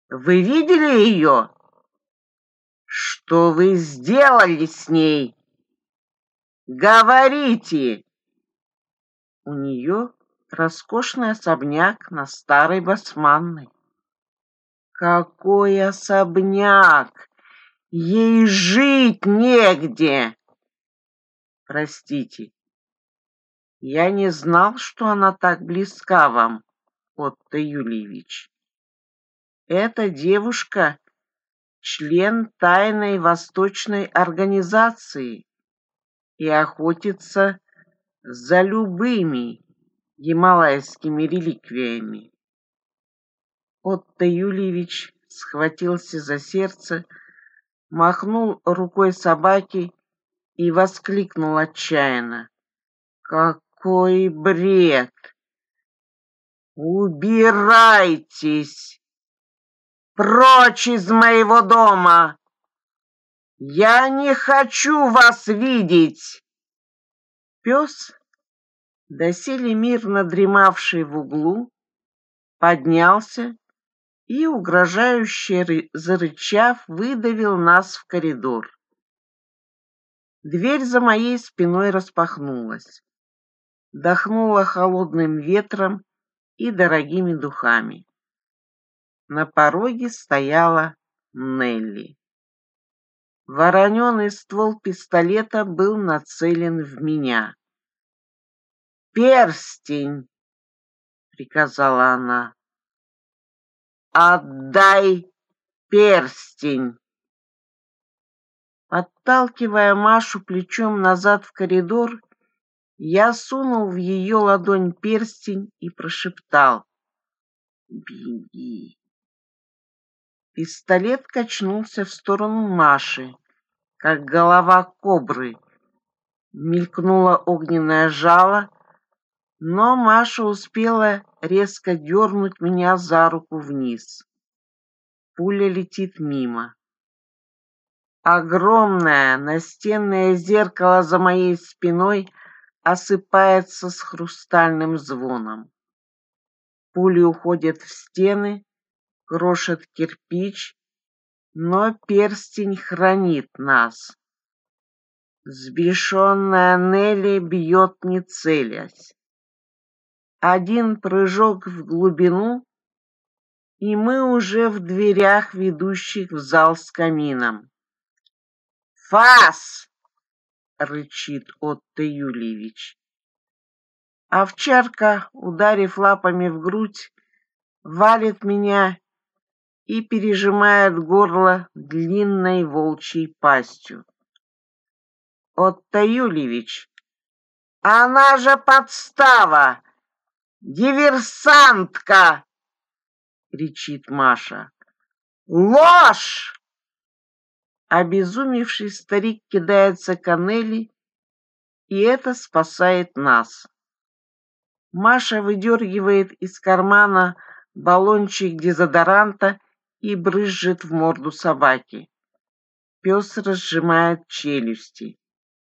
Вы видели ее? Что вы сделали с ней? Говорите! У нее роскошный особняк на старой басманной. Какой особняк! Ей жить негде! Простите, я не знал, что она так близка вам, Отто Юльевич. Эта девушка — член тайной восточной организации и охотится за любыми гималайскими реликвиями. Отто Юлиевич схватился за сердце, махнул рукой собаки и воскликнул отчаянно. «Какой бред! Убирайтесь! Прочь из моего дома! Я не хочу вас видеть!» Пес, доселе мирно дремавший в углу, поднялся и, угрожающе зарычав, выдавил нас в коридор. Дверь за моей спиной распахнулась. Дохнула холодным ветром и дорогими духами. На пороге стояла Нелли. Вороненый ствол пистолета был нацелен в меня. «Перстень!» — приказала она. «Отдай перстень!» Отталкивая Машу плечом назад в коридор, я сунул в ее ладонь перстень и прошептал «Беги!». Пистолет качнулся в сторону Маши, как голова кобры. Мелькнуло огненное жало, но Маша успела резко дернуть меня за руку вниз. Пуля летит мимо. Огромное настенное зеркало за моей спиной осыпается с хрустальным звоном. Пули уходят в стены, крошат кирпич, но перстень хранит нас. Взбешенная Нелли бьет не целясь. Один прыжок в глубину, и мы уже в дверях, ведущих в зал с камином. «Фас!» — рычит Отто Юльевич. Овчарка, ударив лапами в грудь, валит меня и пережимает горло длинной волчьей пастью. «Отто Юльевич, она же подстава! диверсантка!» — кричит Маша. «Ложь!» Обезумевший старик кидается к Анели, и это спасает нас. Маша выдергивает из кармана баллончик дезодоранта и брызжет в морду собаки. Пес разжимает челюсти.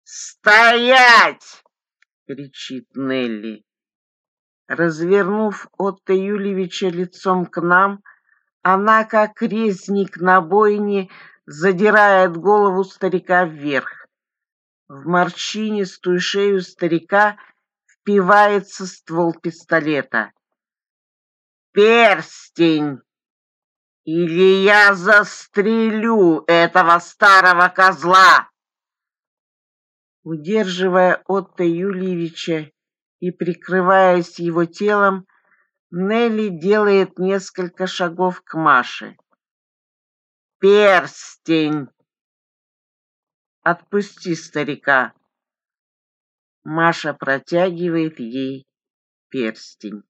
«Стоять!» — кричит Нелли. Развернув Отто Юльевича лицом к нам, она, как резник на бойне, задирает голову старика вверх. В морщинистую шею старика впивается ствол пистолета. «Перстень! Или я застрелю этого старого козла!» Удерживая Отто Юльевича и, прикрываясь его телом, Нелли делает несколько шагов к Маше. «Перстень!» «Отпусти старика!» Маша протягивает ей перстень.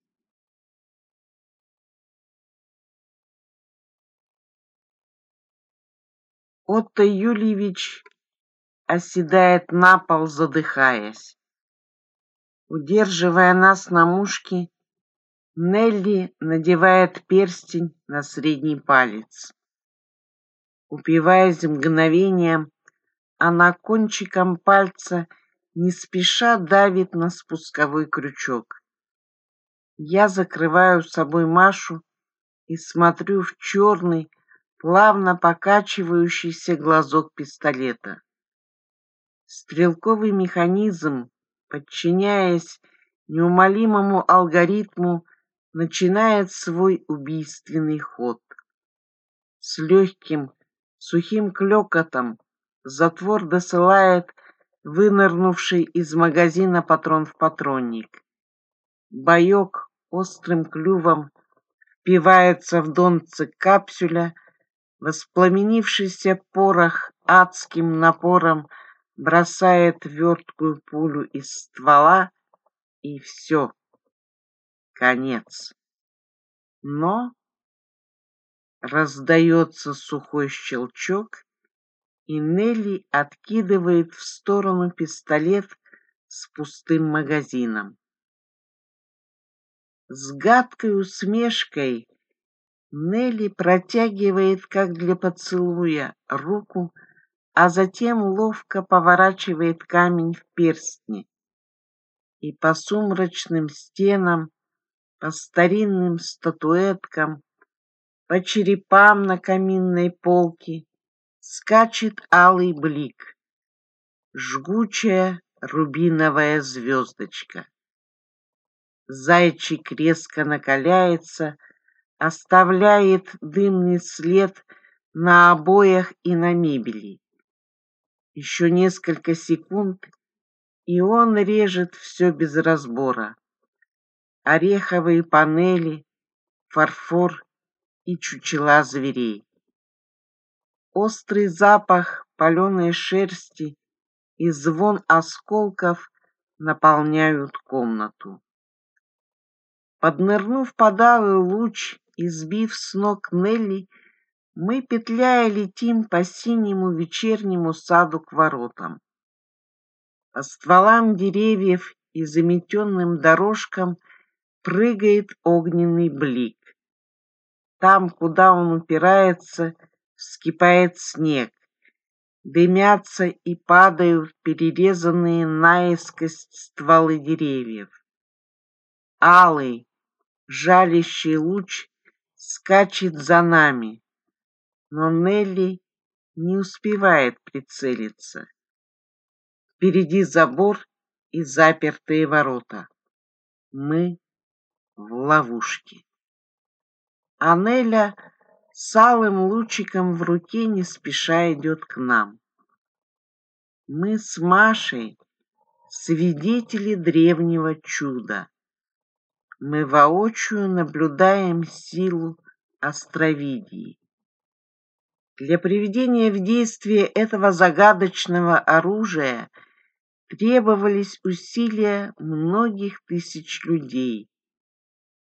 Отто Юльевич оседает на пол, задыхаясь. Удерживая нас на мушке, Нелли надевает перстень на средний палец. Упиваясь мгновением, она кончиком пальца не спеша давит на спусковой крючок. Я закрываю собой Машу и смотрю в черный, плавно покачивающийся глазок пистолета. Стрелковый механизм подчиняясь неумолимому алгоритму, начинает свой убийственный ход. С легким, сухим клёкотом затвор досылает вынырнувший из магазина патрон в патронник. Боек острым клювом впивается в донце капсюля, воспламенившийся порох адским напором бросает верткую пулю из ствола, и все. Конец. Но раздается сухой щелчок, и Нелли откидывает в сторону пистолет с пустым магазином. С гадкой усмешкой Нелли протягивает, как для поцелуя, руку а затем ловко поворачивает камень в перстне. И по сумрачным стенам, по старинным статуэткам, по черепам на каминной полке скачет алый блик, жгучая рубиновая звездочка. Зайчик резко накаляется, оставляет дымный след на обоях и на мебели. Еще несколько секунд, и он режет все без разбора. Ореховые панели, фарфор и чучела зверей. Острый запах паленой шерсти и звон осколков наполняют комнату. Поднырнув под луч избив с ног Нелли, мы, петляя, летим по синему вечернему саду к воротам. По стволам деревьев и заметенным дорожкам прыгает огненный блик. Там, куда он упирается, вскипает снег. Дымятся и падают перерезанные наискость стволы деревьев. Алый, жалящий луч скачет за нами но Нелли не успевает прицелиться. Впереди забор и запертые ворота. Мы в ловушке. Анеля с алым лучиком в руке не спеша идет к нам. Мы с Машей свидетели древнего чуда. Мы воочию наблюдаем силу Островидии. Для приведения в действие этого загадочного оружия требовались усилия многих тысяч людей.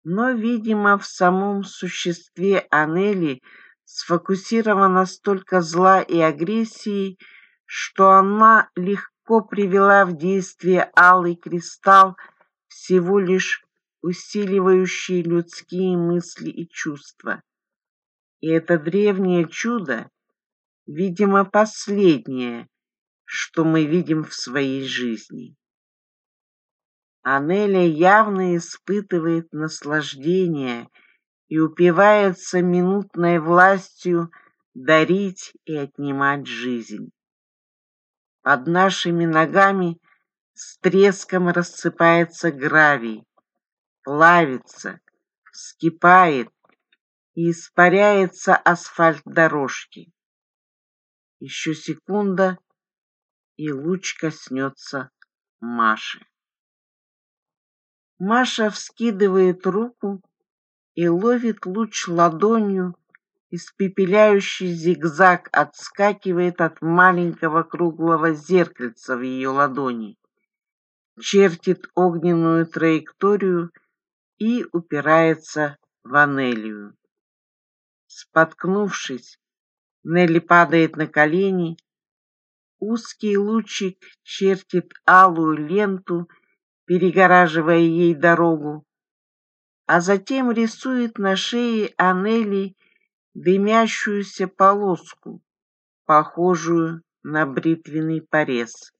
Но, видимо, в самом существе Анели сфокусировано столько зла и агрессии, что она легко привела в действие алый кристалл, всего лишь усиливающий людские мысли и чувства. И это древнее чудо, видимо, последнее, что мы видим в своей жизни. Анеля явно испытывает наслаждение и упивается минутной властью дарить и отнимать жизнь. Под нашими ногами с треском рассыпается гравий, плавится, вскипает, и испаряется асфальт дорожки. Еще секунда, и луч коснется Маши. Маша вскидывает руку и ловит луч ладонью, испепеляющий зигзаг отскакивает от маленького круглого зеркальца в ее ладони, чертит огненную траекторию и упирается в анелию. Споткнувшись, Нелли падает на колени. Узкий лучик чертит алую ленту, перегораживая ей дорогу, а затем рисует на шее Анели дымящуюся полоску, похожую на бритвенный порез.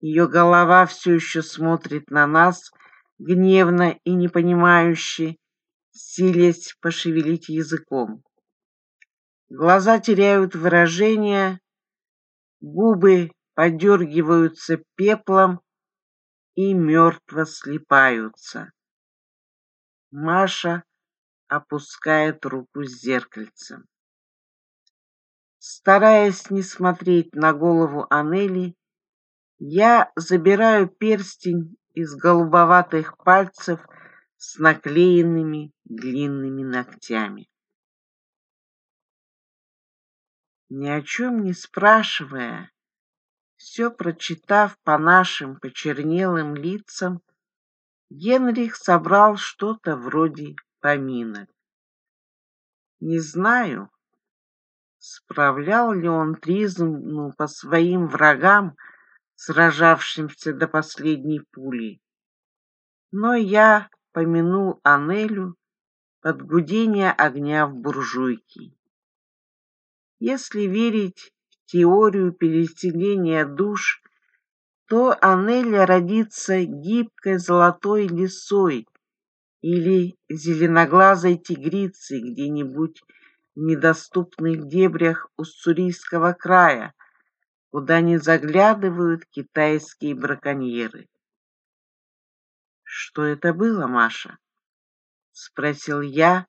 Ее голова все еще смотрит на нас гневно и непонимающе, силясь пошевелить языком. Глаза теряют выражение, губы подергиваются пеплом и мертво слипаются. Маша опускает руку с зеркальцем. Стараясь не смотреть на голову Анели, я забираю перстень из голубоватых пальцев – с наклеенными длинными ногтями. Ни о чем не спрашивая, все прочитав по нашим почернелым лицам, Генрих собрал что-то вроде поминок. Не знаю, справлял ли он тризну по своим врагам, сражавшимся до последней пули, но я помянул Аннелю под гудение огня в буржуйке. Если верить в теорию переселения душ, то Аннеля родится гибкой золотой лисой или зеленоглазой тигрицей где-нибудь в недоступных дебрях Уссурийского края, куда не заглядывают китайские браконьеры что это было, Маша? — спросил я,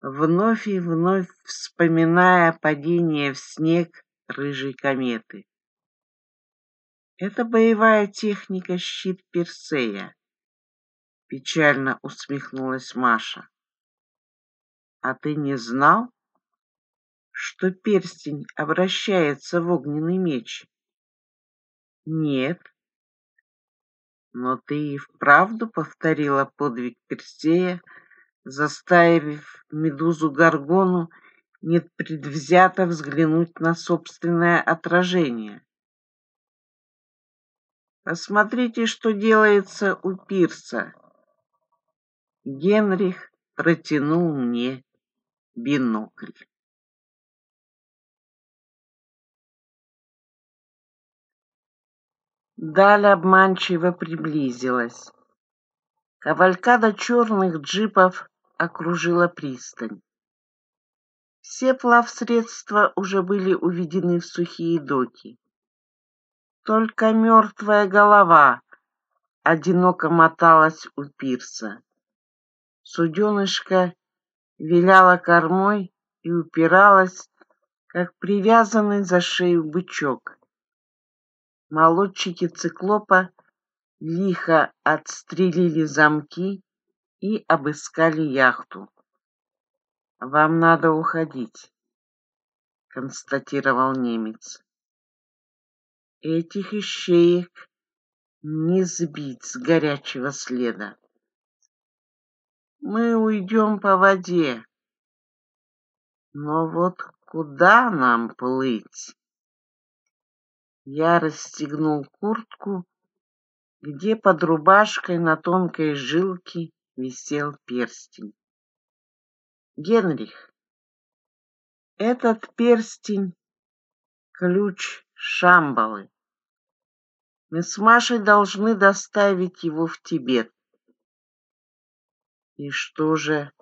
вновь и вновь вспоминая падение в снег рыжей кометы. «Это боевая техника щит Персея», — печально усмехнулась Маша. «А ты не знал, что перстень обращается в огненный меч?» «Нет», но ты и вправду повторила подвиг Персея, заставив медузу Гаргону непредвзято взглянуть на собственное отражение. Посмотрите, что делается у пирса. Генрих протянул мне бинокль. Даль обманчиво приблизилась. Кавалькада черных джипов окружила пристань. Все плавсредства уже были уведены в сухие доки. Только мертвая голова одиноко моталась у пирса. Суденышко виляла кормой и упиралась, как привязанный за шею бычок. Молодчики «Циклопа» лихо отстрелили замки и обыскали яхту. «Вам надо уходить», — констатировал немец. «Этих ищеек не сбить с горячего следа. Мы уйдем по воде, но вот куда нам плыть?» Я расстегнул куртку, где под рубашкой на тонкой жилке висел перстень. Генрих, этот перстень — ключ Шамбалы. Мы с Машей должны доставить его в Тибет. И что же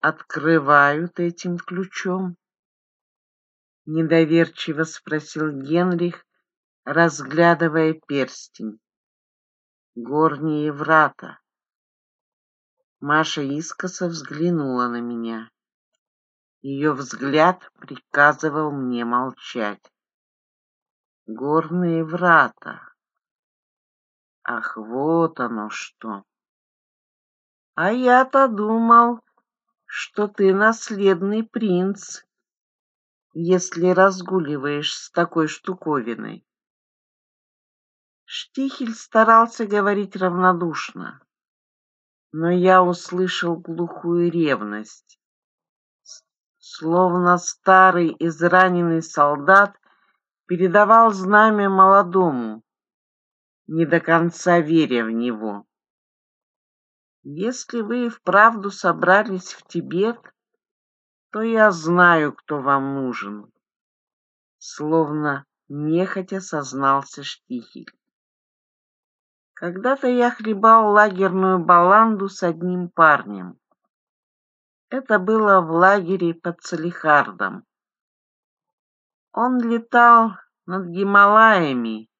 открывают этим ключом? Недоверчиво спросил Генрих, разглядывая перстень. Горние врата. Маша искоса взглянула на меня. Ее взгляд приказывал мне молчать. Горные врата. Ах, вот оно что. А я-то думал, что ты наследный принц, если разгуливаешь с такой штуковиной. Штихель старался говорить равнодушно, но я услышал глухую ревность, словно старый израненный солдат передавал знамя молодому, не до конца веря в него. Если вы и вправду собрались в Тибет, то я знаю, кто вам нужен, словно нехотя сознался Штихель. Когда-то я хлебал лагерную баланду с одним парнем. Это было в лагере под Салихардом. Он летал над Гималаями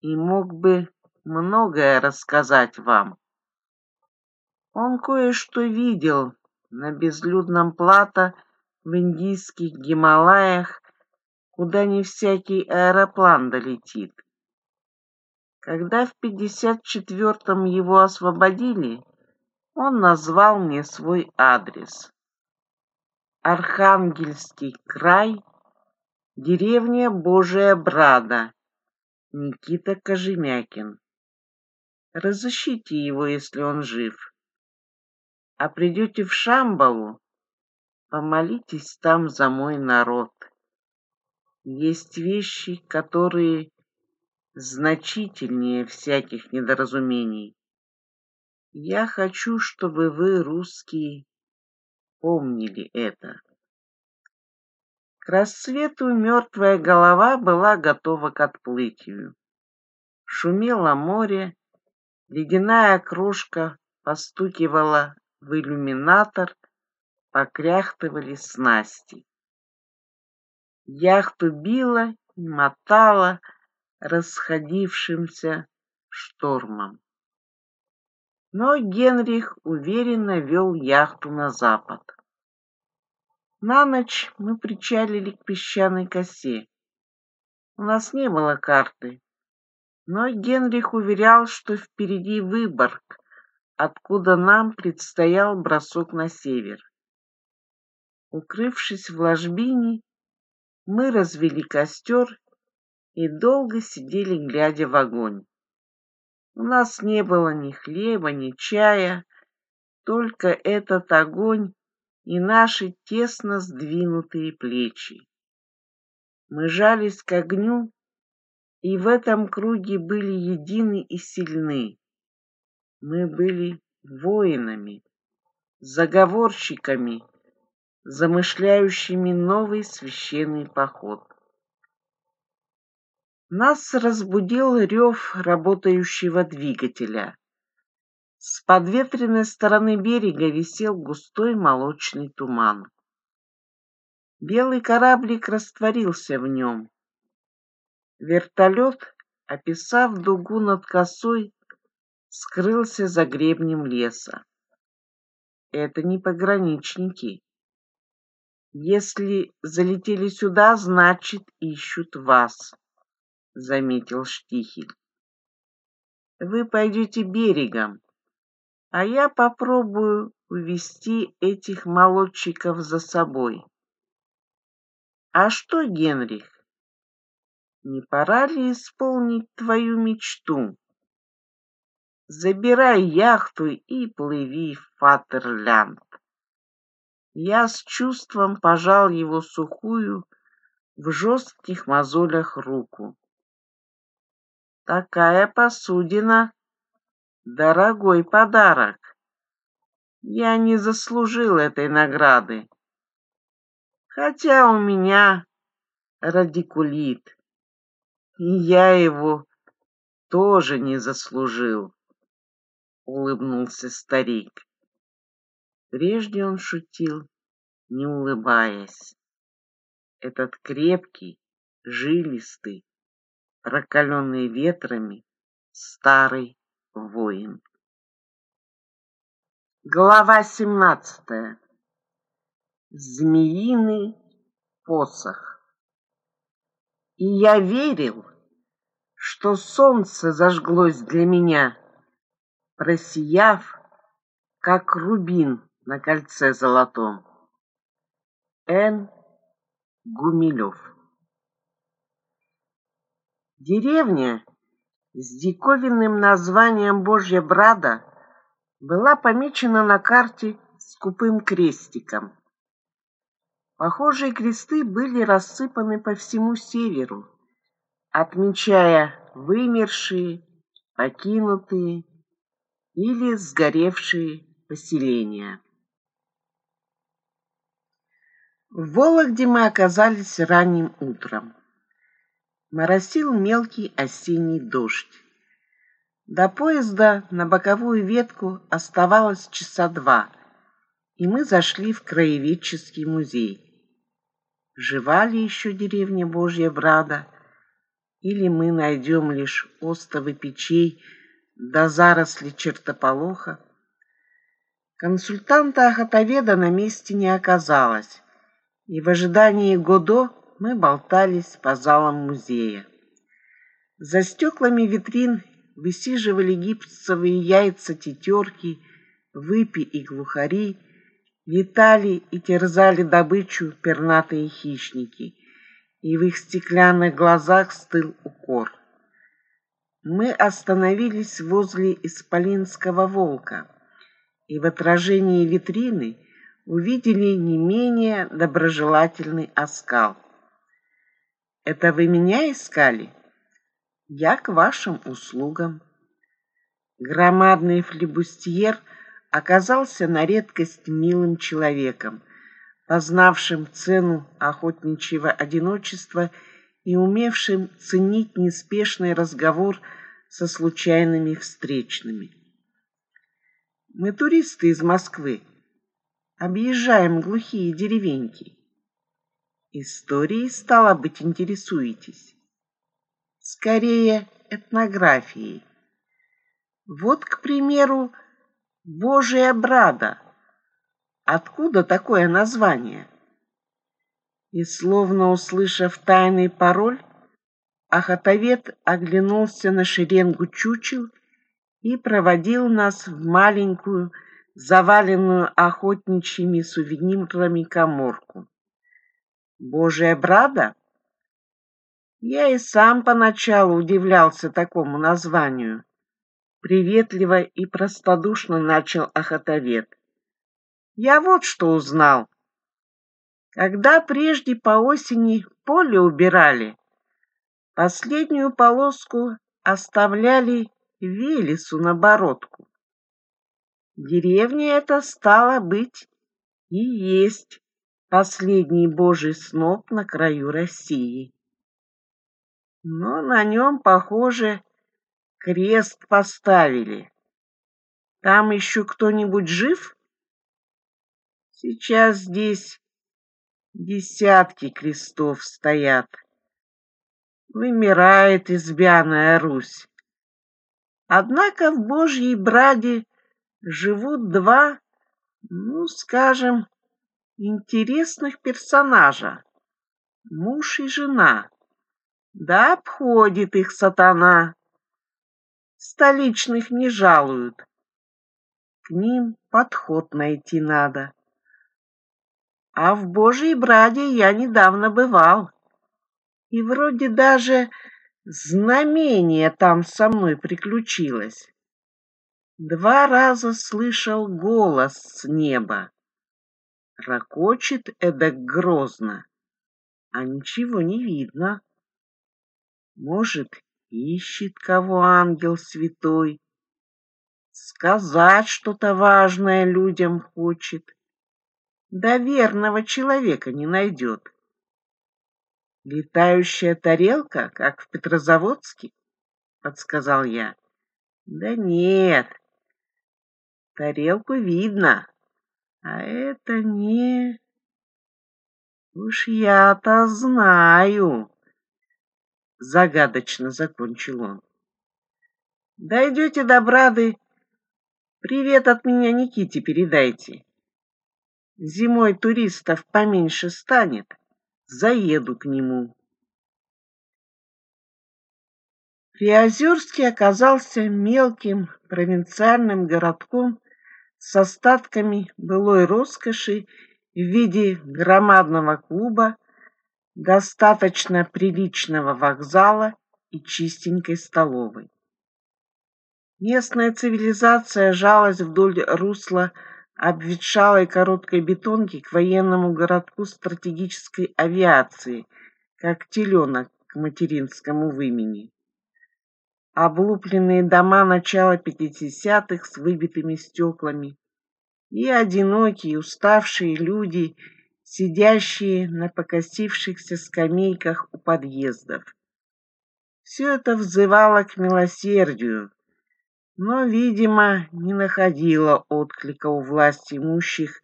и мог бы многое рассказать вам. Он кое-что видел на безлюдном плато в индийских Гималаях, куда не всякий аэроплан долетит. Когда в пятьдесят четвертом его освободили, он назвал мне свой адрес. Архангельский край, деревня Божия Брада, Никита Кожемякин. Разыщите его, если он жив. А придете в Шамбалу, помолитесь там за мой народ. Есть вещи, которые значительнее всяких недоразумений. Я хочу, чтобы вы, русские, помнили это. К рассвету мертвая голова была готова к отплытию. Шумело море, ледяная кружка постукивала в иллюминатор, покряхтывали снасти. Яхту била и мотала, расходившимся штормом. Но Генрих уверенно вел яхту на запад. На ночь мы причалили к песчаной косе. У нас не было карты, но Генрих уверял, что впереди Выборг, откуда нам предстоял бросок на север. Укрывшись в ложбине, мы развели костер и долго сидели, глядя в огонь. У нас не было ни хлеба, ни чая, только этот огонь и наши тесно сдвинутые плечи. Мы жались к огню, и в этом круге были едины и сильны. Мы были воинами, заговорщиками, замышляющими новый священный поход. Нас разбудил рев работающего двигателя. С подветренной стороны берега висел густой молочный туман. Белый кораблик растворился в нем. Вертолет, описав дугу над косой, скрылся за гребнем леса. Это не пограничники. Если залетели сюда, значит, ищут вас. — заметил Штихель. «Вы пойдете берегом, а я попробую увести этих молодчиков за собой». «А что, Генрих, не пора ли исполнить твою мечту? Забирай яхту и плыви в Фатерлянд». Я с чувством пожал его сухую в жестких мозолях руку. Такая посудина — дорогой подарок. Я не заслужил этой награды. Хотя у меня радикулит, и я его тоже не заслужил, — улыбнулся старик. Прежде он шутил, не улыбаясь. Этот крепкий, жилистый, прокаленный ветрами, старый воин. Глава семнадцатая. Змеиный посох. И я верил, что солнце зажглось для меня, просияв, как рубин на кольце золотом. Н. Гумилев Деревня с диковинным названием Божья Брада была помечена на карте скупым крестиком. Похожие кресты были рассыпаны по всему северу, отмечая вымершие, покинутые или сгоревшие поселения. В Вологде мы оказались ранним утром моросил мелкий осенний дождь. До поезда на боковую ветку оставалось часа два, и мы зашли в краеведческий музей. Жива ли еще деревня Божья Брада, или мы найдем лишь остовы печей до заросли чертополоха? Консультанта-охотоведа на месте не оказалось, и в ожидании Годо – мы болтались по залам музея. За стеклами витрин высиживали гипсовые яйца тетерки, выпи и глухари, летали и терзали добычу пернатые хищники, и в их стеклянных глазах стыл укор. Мы остановились возле исполинского волка, и в отражении витрины увидели не менее доброжелательный оскал. Это вы меня искали? Я к вашим услугам. Громадный флебустьер оказался на редкость милым человеком, познавшим цену охотничьего одиночества и умевшим ценить неспешный разговор со случайными встречными. Мы туристы из Москвы, объезжаем глухие деревеньки. Историей, стало быть, интересуетесь. Скорее, этнографией. Вот, к примеру, «Божья брада». Откуда такое название? И, словно услышав тайный пароль, Ахатовед оглянулся на шеренгу чучел и проводил нас в маленькую, заваленную охотничьими сувенирами коморку. Божья брада? Я и сам поначалу удивлялся такому названию. Приветливо и простодушно начал охотовед. Я вот что узнал. Когда прежде по осени поле убирали, последнюю полоску оставляли Велесу на бородку. Деревня эта стала быть и есть последний божий сноп на краю России. Но на нем, похоже, крест поставили. Там еще кто-нибудь жив? Сейчас здесь десятки крестов стоят. Вымирает избяная Русь. Однако в Божьей браде живут два, ну, скажем, интересных персонажа. Муж и жена. Да обходит их сатана. Столичных не жалуют. К ним подход найти надо. А в Божьей Браде я недавно бывал. И вроде даже знамение там со мной приключилось. Два раза слышал голос с неба ракочет эдак грозно, а ничего не видно. Может, ищет кого ангел святой, сказать что-то важное людям хочет, да верного человека не найдет. «Летающая тарелка, как в Петрозаводске?» — подсказал я. «Да нет, тарелку видно, а это не... Уж я-то знаю, загадочно закончил он. Дойдете до Брады, привет от меня Никите передайте. Зимой туристов поменьше станет, заеду к нему. Приозерский оказался мелким провинциальным городком с остатками былой роскоши в виде громадного клуба, достаточно приличного вокзала и чистенькой столовой. Местная цивилизация жалась вдоль русла обветшалой короткой бетонки к военному городку стратегической авиации, как теленок к материнскому вымени облупленные дома начала пятидесятых с выбитыми стеклами, и одинокие, уставшие люди, сидящие на покосившихся скамейках у подъездов. Все это взывало к милосердию, но, видимо, не находило отклика у власти имущих,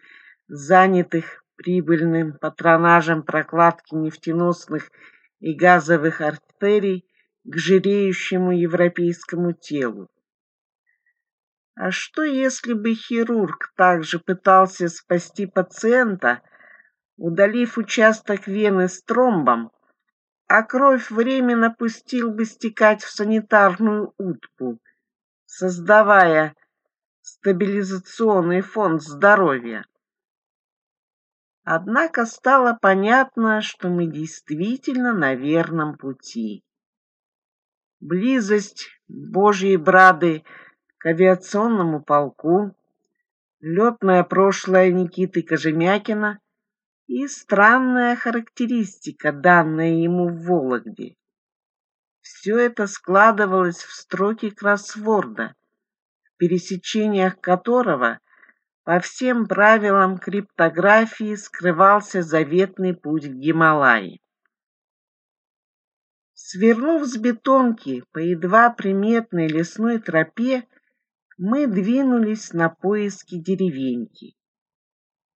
занятых прибыльным патронажем прокладки нефтеносных и газовых артерий к жиреющему европейскому телу. А что, если бы хирург также пытался спасти пациента, удалив участок вены с тромбом, а кровь временно пустил бы стекать в санитарную утку, создавая стабилизационный фонд здоровья? Однако стало понятно, что мы действительно на верном пути близость Божьей брады к авиационному полку, летное прошлое Никиты Кожемякина и странная характеристика, данная ему в Вологде. Все это складывалось в строки кроссворда, в пересечениях которого по всем правилам криптографии скрывался заветный путь в Гималаи. Свернув с бетонки по едва приметной лесной тропе, мы двинулись на поиски деревеньки.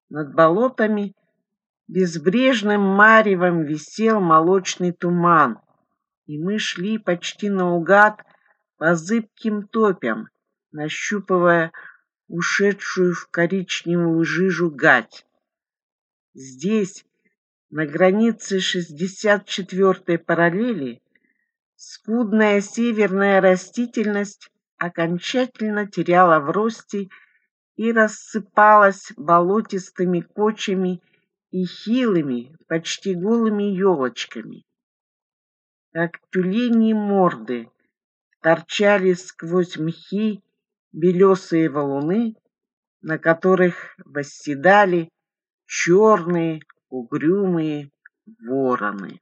Над болотами безбрежным маревом висел молочный туман, и мы шли почти наугад по зыбким топям, нащупывая ушедшую в коричневую жижу гать. Здесь, на границе 64-й параллели скудная северная растительность окончательно теряла в росте и рассыпалась болотистыми кочами и хилыми, почти голыми елочками. Как тюлени морды торчали сквозь мхи белесые валуны, на которых восседали черные угрюмые вороны.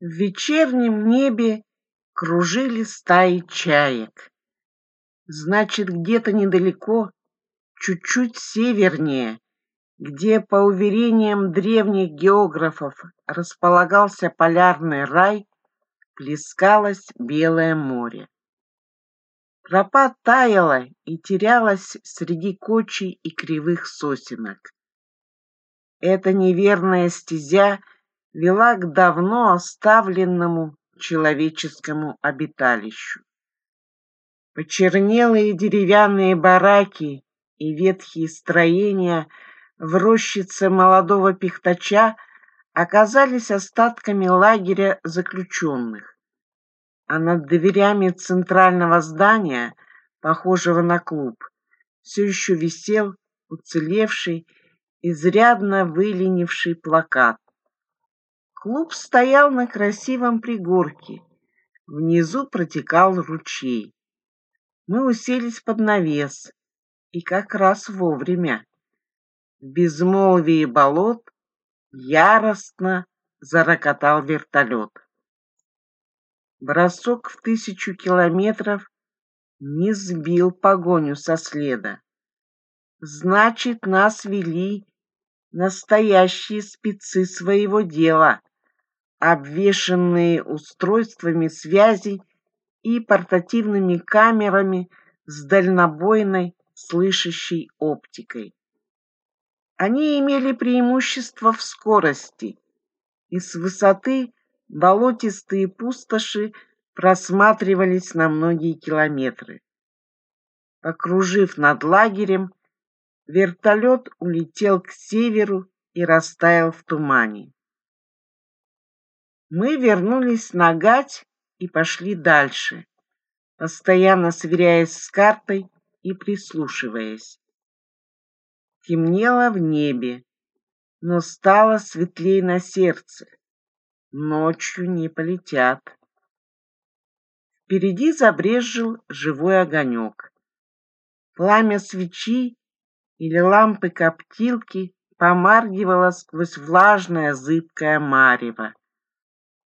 В вечернем небе кружили стаи чаек. Значит, где-то недалеко, чуть-чуть севернее, где, по уверениям древних географов, располагался полярный рай, плескалось Белое море. Тропа таяла и терялась среди кочей и кривых сосенок. Эта неверная стезя вела к давно оставленному человеческому обиталищу. Почернелые деревянные бараки и ветхие строения в рощице молодого пихтача оказались остатками лагеря заключенных а над дверями центрального здания, похожего на клуб, все еще висел уцелевший, изрядно выленивший плакат. Клуб стоял на красивом пригорке. Внизу протекал ручей. Мы уселись под навес, и как раз вовремя. В безмолвии болот яростно зарокотал вертолет. Бросок в тысячу километров не сбил погоню со следа. Значит, нас вели настоящие спецы своего дела, обвешанные устройствами связи и портативными камерами с дальнобойной слышащей оптикой. Они имели преимущество в скорости и с высоты болотистые пустоши просматривались на многие километры. Окружив над лагерем, вертолет улетел к северу и растаял в тумане. Мы вернулись на гать и пошли дальше, постоянно сверяясь с картой и прислушиваясь. Темнело в небе, но стало светлей на сердце. Ночью не полетят. Впереди забрезжил живой огонек. Пламя свечи или лампы коптилки помаргивало сквозь влажное зыбкое марево.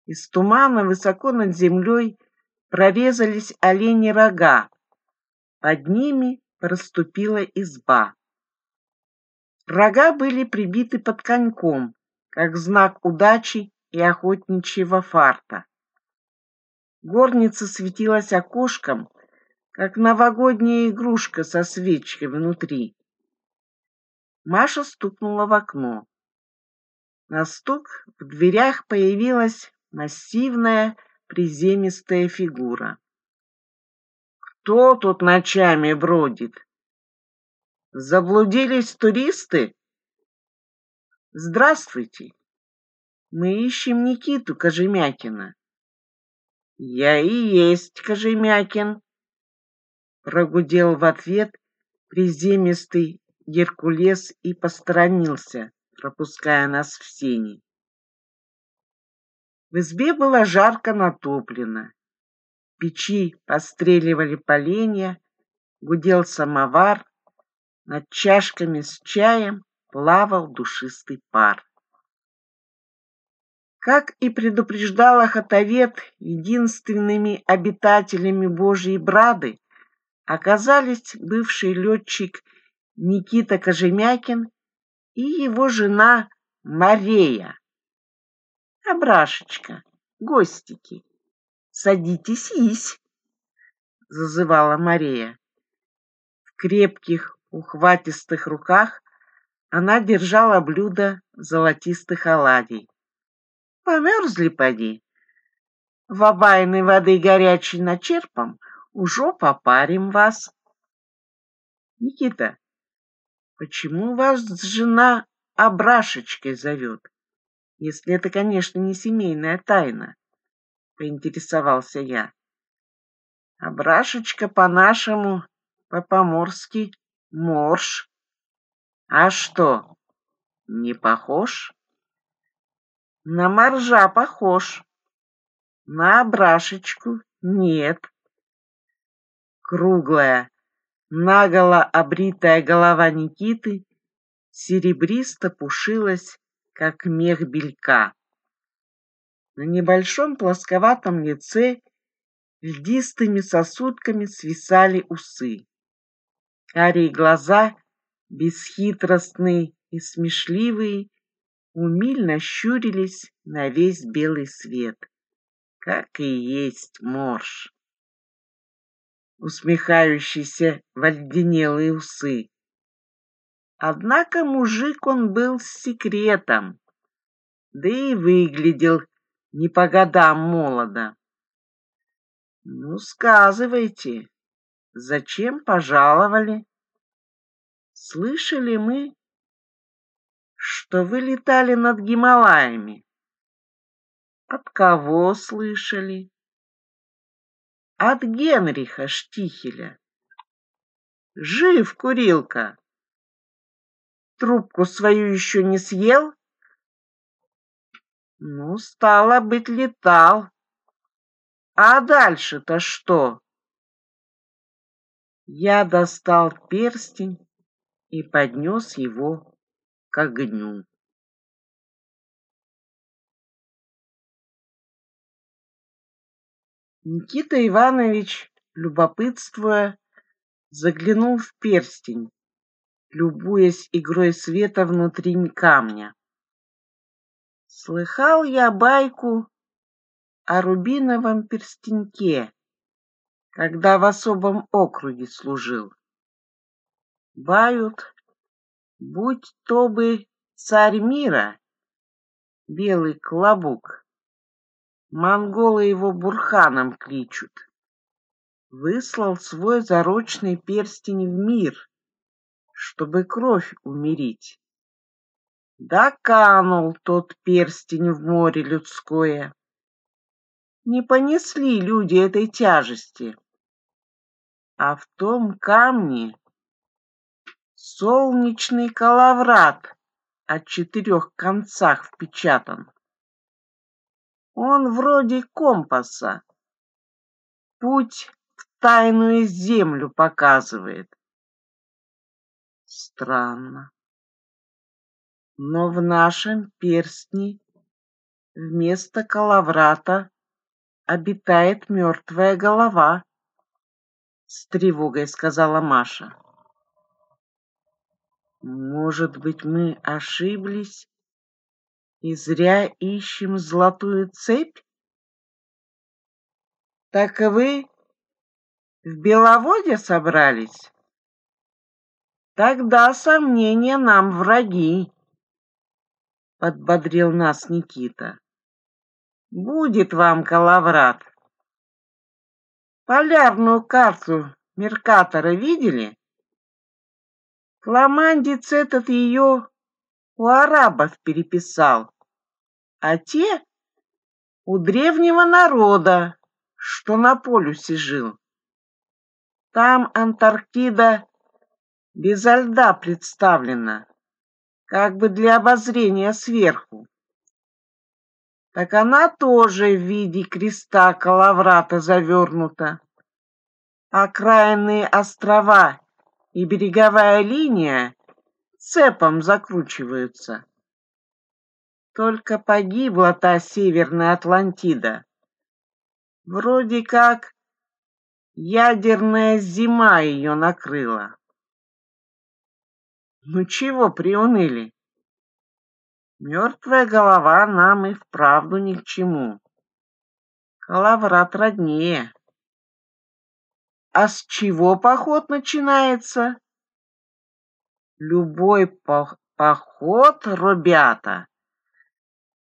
Из тумана высоко над землей прорезались олени рога, под ними проступила изба. Рога были прибиты под коньком, как знак удачи и охотничьего фарта. Горница светилась окошком, как новогодняя игрушка со свечкой внутри. Маша стукнула в окно. На стук в дверях появилась массивная приземистая фигура. «Кто тут ночами бродит? Заблудились туристы? Здравствуйте!» Мы ищем Никиту Кожемякина. Я и есть Кожемякин, прогудел в ответ приземистый Геркулес и посторонился, пропуская нас в сени. В избе было жарко натоплено. Печи постреливали поленья, гудел самовар, над чашками с чаем плавал душистый пар. Как и предупреждал Ахатовет, единственными обитателями Божьей Брады оказались бывший летчик Никита Кожемякин и его жена Мария. «Абрашечка, гостики, садитесь есть!» — зазывала Мария. В крепких, ухватистых руках она держала блюдо золотистых оладий. Померзли поди. В обайной воды горячей начерпом, ужо попарим вас. Никита, почему вас жена Абрашечкой зовет? Если это, конечно, не семейная тайна, поинтересовался я. Абрашечка по-нашему, по-поморски, морж. А что, не похож? На моржа похож, на брашечку нет. Круглая, наголо обритая голова Никиты серебристо пушилась, как мех белька. На небольшом плосковатом лице льдистыми сосудками свисали усы. Карие глаза, бесхитростные и смешливые, умильно щурились на весь белый свет, как и есть морж. Усмехающиеся вальденелые усы. Однако мужик он был с секретом, да и выглядел не по годам молодо. Ну, сказывайте, зачем пожаловали? Слышали мы, что вы летали над Гималаями. От кого слышали? От Генриха Штихеля. Жив, курилка. Трубку свою еще не съел? Ну, стало быть, летал. А дальше-то что? Я достал перстень и поднес его к огню Никита Иванович, любопытствуя, заглянул в перстень, любуясь игрой света внутри камня. Слыхал я байку о рубиновом перстеньке, когда в особом округе служил. Бают, будь то бы царь мира, белый клобук. Монголы его бурханом кличут. Выслал свой зарочный перстень в мир, чтобы кровь умерить. Да канул тот перстень в море людское. Не понесли люди этой тяжести. А в том камне Солнечный коловрат от четырех концах впечатан. Он вроде компаса. Путь в тайную землю показывает. Странно. Но в нашем перстне вместо коловрата обитает мертвая голова, — с тревогой сказала Маша. Может быть, мы ошиблись и зря ищем золотую цепь? Так вы в Беловоде собрались? Тогда сомнения нам враги, — подбодрил нас Никита. Будет вам, Калаврат. Полярную карту Меркатора видели? Фламандец этот ее у арабов переписал, а те — у древнего народа, что на полюсе жил. Там Антарктида безо льда представлена, как бы для обозрения сверху. Так она тоже в виде креста коловрата завернута. Окраинные острова и береговая линия цепом закручиваются. Только погибла та Северная Атлантида. Вроде как ядерная зима ее накрыла. Ну чего приуныли? Мертвая голова нам и вправду ни к чему. Коловрат роднее. А с чего поход начинается? Любой по поход, ребята,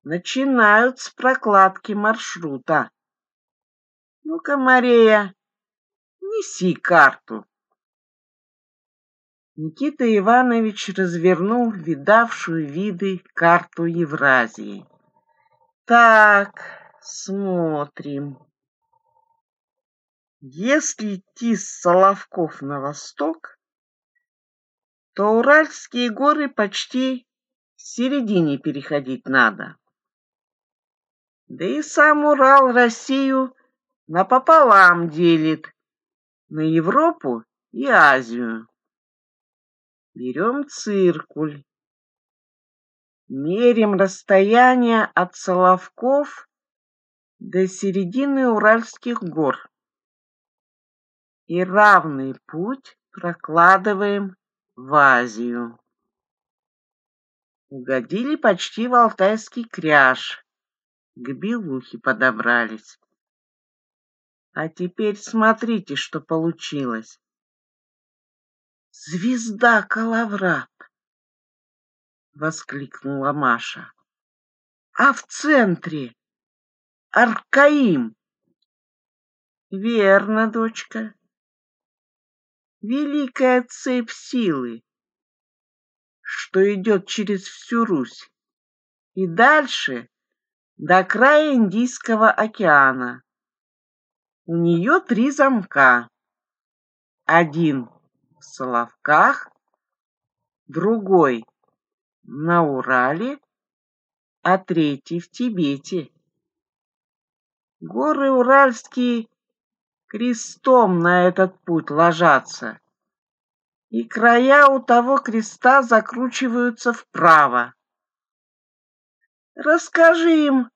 начинают с прокладки маршрута. Ну-ка, Мария, неси карту. Никита Иванович развернул видавшую виды карту Евразии. Так, смотрим. Если идти с Соловков на восток, то Уральские горы почти в середине переходить надо. Да и сам Урал Россию напополам делит на Европу и Азию. Берем циркуль. Мерим расстояние от Соловков до середины Уральских гор и равный путь прокладываем в Азию. Угодили почти в Алтайский кряж, к Белухе подобрались. А теперь смотрите, что получилось. «Звезда Калаврат!» — воскликнула Маша. «А в центре Аркаим!» «Верно, дочка, великая цепь силы, что идет через всю Русь и дальше до края Индийского океана. У нее три замка. Один в Соловках, другой на Урале, а третий в Тибете. Горы Уральские крестом на этот путь ложатся, и края у того креста закручиваются вправо. Расскажи им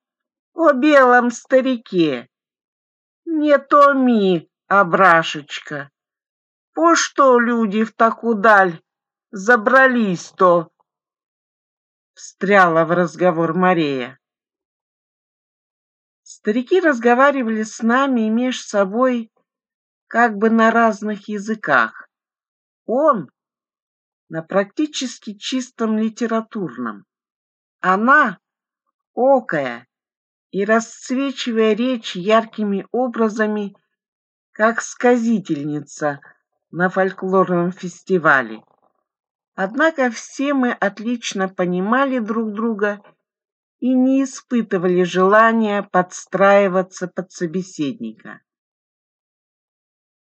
о белом старике, не томи, Абрашечка, по что люди в такую даль забрались-то? Встряла в разговор Мария. Старики разговаривали с нами и меж собой как бы на разных языках. Он на практически чистом литературном. Она окая и расцвечивая речь яркими образами, как сказительница на фольклорном фестивале. Однако все мы отлично понимали друг друга и не испытывали желания подстраиваться под собеседника.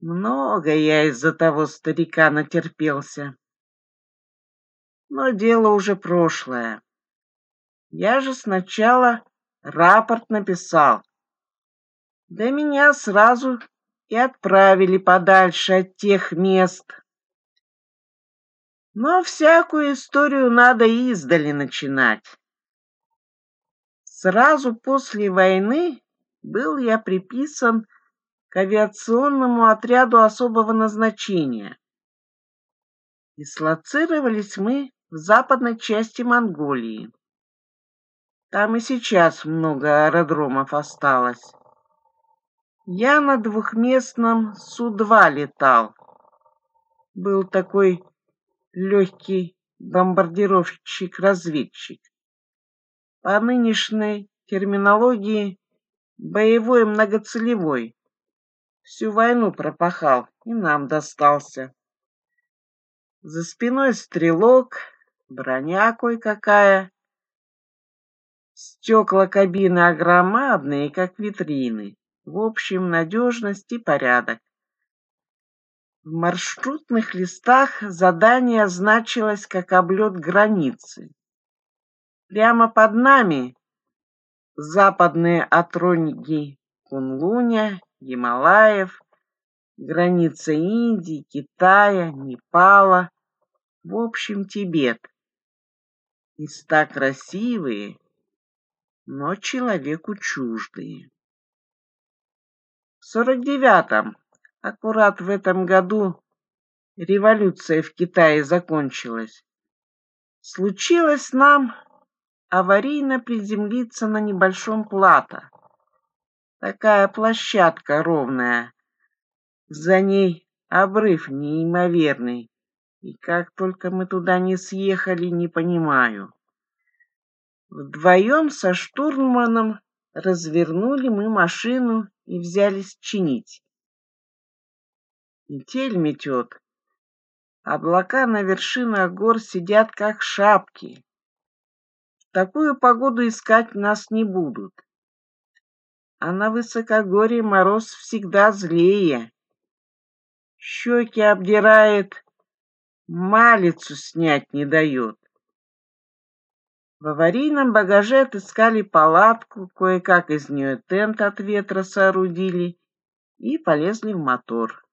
Много я из-за того старика натерпелся. Но дело уже прошлое. Я же сначала рапорт написал. Да меня сразу и отправили подальше от тех мест. Но всякую историю надо издали начинать. Сразу после войны был я приписан к авиационному отряду особого назначения. Дислоцировались мы в западной части Монголии. Там и сейчас много аэродромов осталось. Я на двухместном Су-2 летал. Был такой легкий бомбардировщик-разведчик по нынешней терминологии боевой многоцелевой. Всю войну пропахал, и нам достался. За спиной стрелок, броня кое-какая. Стекла кабины огромадные, как витрины. В общем, надежность и порядок. В маршрутных листах задание значилось как облет границы. Прямо под нами западные отроги Кунлуня, Гималаев, граница Индии, Китая, Непала, в общем, Тибет. Места красивые, но человеку чуждые. В сорок девятом, аккурат в этом году, революция в Китае закончилась. Случилось нам аварийно приземлиться на небольшом плато. Такая площадка ровная, за ней обрыв неимоверный, и как только мы туда не съехали, не понимаю. Вдвоем со штурманом развернули мы машину и взялись чинить. Метель метет. Облака на вершинах гор сидят как шапки такую погоду искать нас не будут. А на высокогорье мороз всегда злее. Щеки обдирает, малицу снять не дает. В аварийном багаже отыскали палатку, кое-как из нее тент от ветра соорудили и полезли в мотор.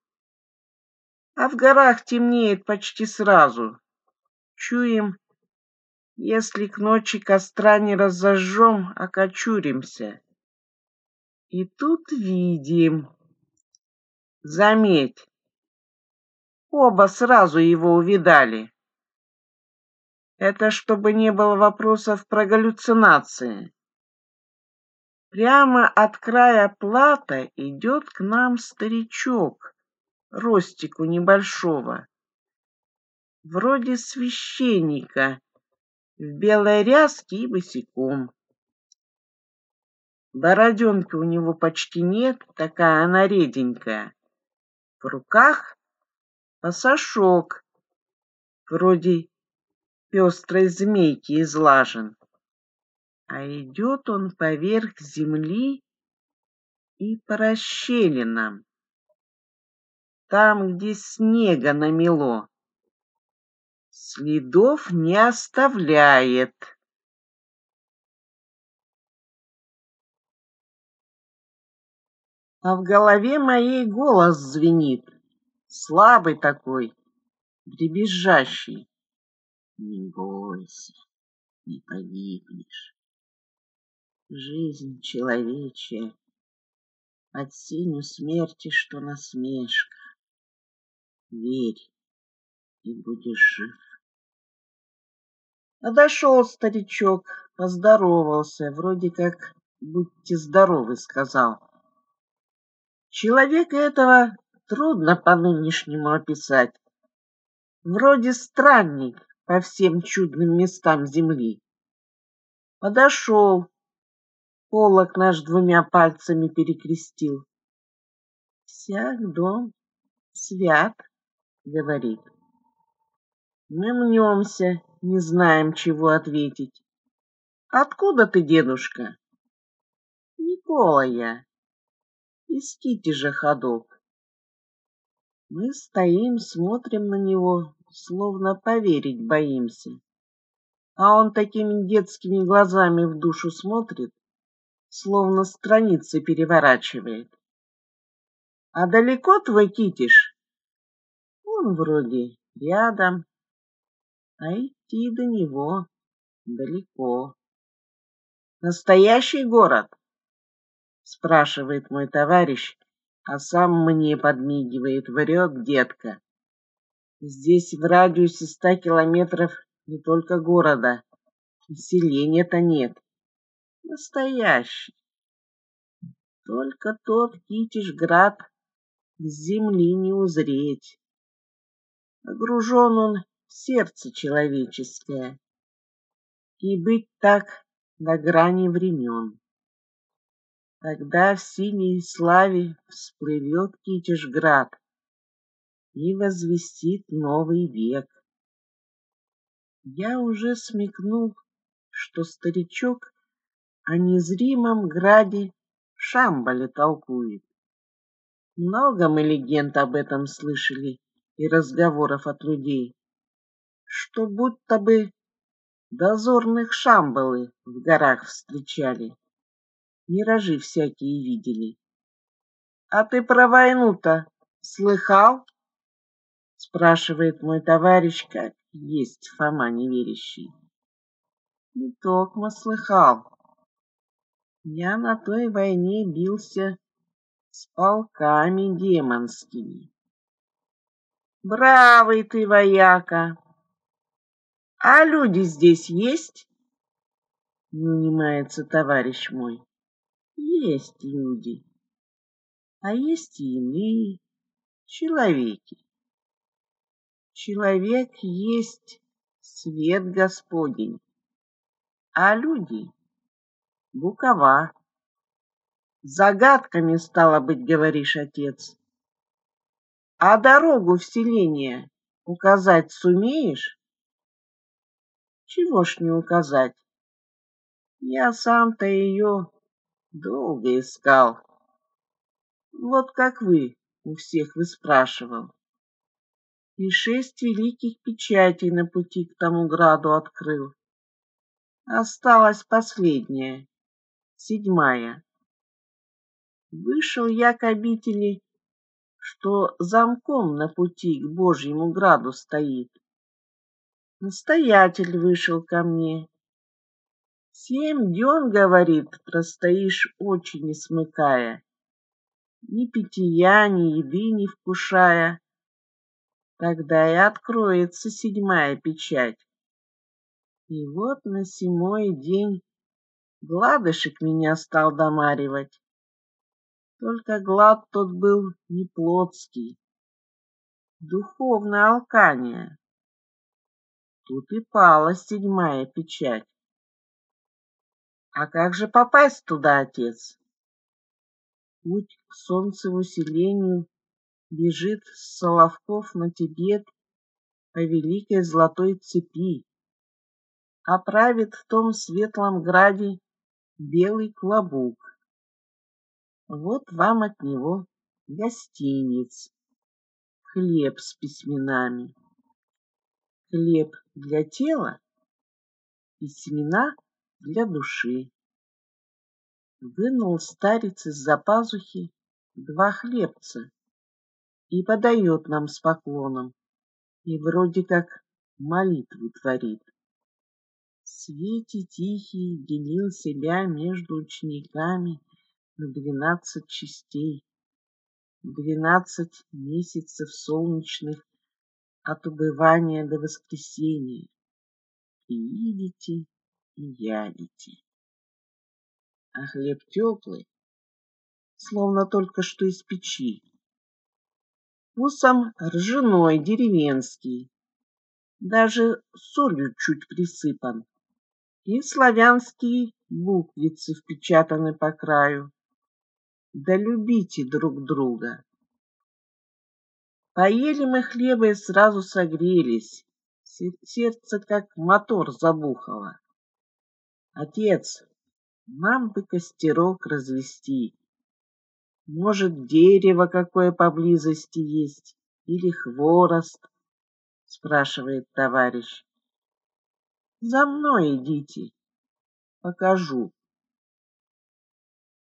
А в горах темнеет почти сразу. Чуем, если к ночи костра не разожжем, окочуримся. А И тут видим. Заметь, оба сразу его увидали. Это чтобы не было вопросов про галлюцинации. Прямо от края плата идет к нам старичок, ростику небольшого, вроде священника, в белой ряске и босиком. Бороденки у него почти нет, такая она реденькая. В руках посошок, вроде пестрой змейки излажен. А идет он поверх земли и по расщелинам, там, где снега намело следов не оставляет. А в голове моей голос звенит, слабый такой, дребезжащий. Не бойся, не погибнешь. Жизнь человечья от синю смерти, что насмешка. Верь и будешь жив. Подошел старичок, поздоровался, вроде как «будьте здоровы», сказал. Человека этого трудно по-нынешнему описать. Вроде странник по всем чудным местам земли. Подошел, полок наш двумя пальцами перекрестил. Всяк дом свят, говорит. Мы мнемся, не знаем, чего ответить. Откуда ты, дедушка? Никола я. Из же ходок. Мы стоим, смотрим на него, словно поверить боимся. А он такими детскими глазами в душу смотрит, словно страницы переворачивает. А далеко твой Китиш? Он вроде рядом. А Идти до него далеко. Настоящий город? спрашивает мой товарищ, а сам мне подмигивает, врет детка. Здесь в радиусе ста километров не только города, и селения-то нет. Настоящий. Только тот Китежград с земли не узреть. Огружен он сердце человеческое, и быть так на грани времен. Тогда в синей славе всплывет Китежград и возвестит новый век. Я уже смекнул, что старичок о незримом граде в Шамбале толкует. Много мы легенд об этом слышали и разговоров от людей что будто бы дозорных шамбалы в горах встречали, миражи всякие видели. А ты про войну-то слыхал? спрашивает мой товарищ, как есть Фома неверящий. Не токмо слыхал. Я на той войне бился с полками демонскими. Бравый ты, вояка, а люди здесь есть? Не товарищ мой. Есть люди. А есть и иные человеки. Человек есть свет Господень, а люди — букова. Загадками, стало быть, говоришь, отец. А дорогу в селение указать сумеешь? Чего ж не указать? Я сам-то ее долго искал. Вот как вы у всех вы спрашивал. И шесть великих печатей на пути к тому граду открыл. Осталась последняя, седьмая. Вышел я к обители, что замком на пути к Божьему граду стоит. Настоятель вышел ко мне. Семь дён, говорит, простоишь очень не смыкая, Ни питья, ни еды не вкушая. Тогда и откроется седьмая печать. И вот на седьмой день Гладышек меня стал домаривать. Только глад тот был не плотский, духовное алкание. Тут и пала седьмая печать. А как же попасть туда, отец? Путь к солнцеву селению бежит с Соловков на Тибет по великой золотой цепи, а правит в том светлом граде белый клобук. Вот вам от него гостинец, хлеб с письменами хлеб для тела и семена для души. Вынул старец из-за пазухи два хлебца и подает нам с поклоном, и вроде как молитву творит. Свети тихий делил себя между учениками на двенадцать частей, двенадцать месяцев солнечных от убывания до воскресения. И идите, и ядите. А хлеб теплый, словно только что из печи. Вкусом ржаной, деревенский, даже солью чуть присыпан. И славянские буквицы впечатаны по краю. Да любите друг друга. А Поели мы хлеба и сразу согрелись. Сердце как мотор забухало. Отец, нам бы костерок развести. Может, дерево какое поблизости есть или хворост? спрашивает товарищ. За мной идите, покажу.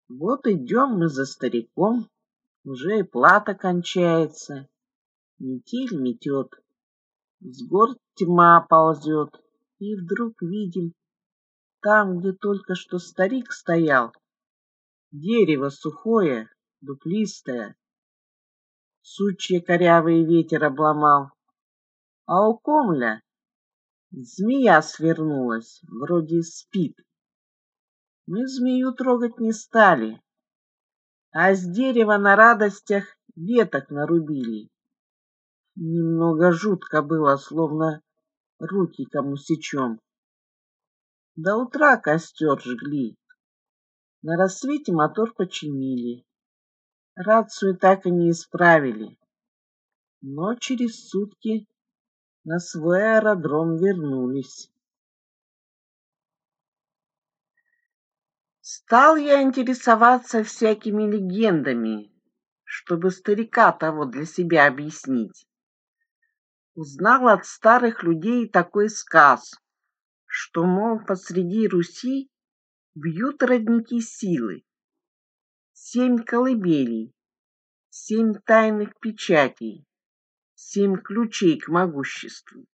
Вот идем мы за стариком, уже и плата кончается. Метель метет, с гор тьма ползет, и вдруг видим, там, где только что старик стоял, дерево сухое, дуплистое, сучья корявые ветер обломал, а у комля змея свернулась, вроде спит. Мы змею трогать не стали, а с дерева на радостях веток нарубили Немного жутко было, словно руки кому сечём. До утра костер жгли. На рассвете мотор починили. Рацию так и не исправили. Но через сутки на свой аэродром вернулись. Стал я интересоваться всякими легендами, чтобы старика того для себя объяснить узнал от старых людей такой сказ, что, мол, посреди Руси бьют родники силы, семь колыбелей, семь тайных печатей, семь ключей к могуществу.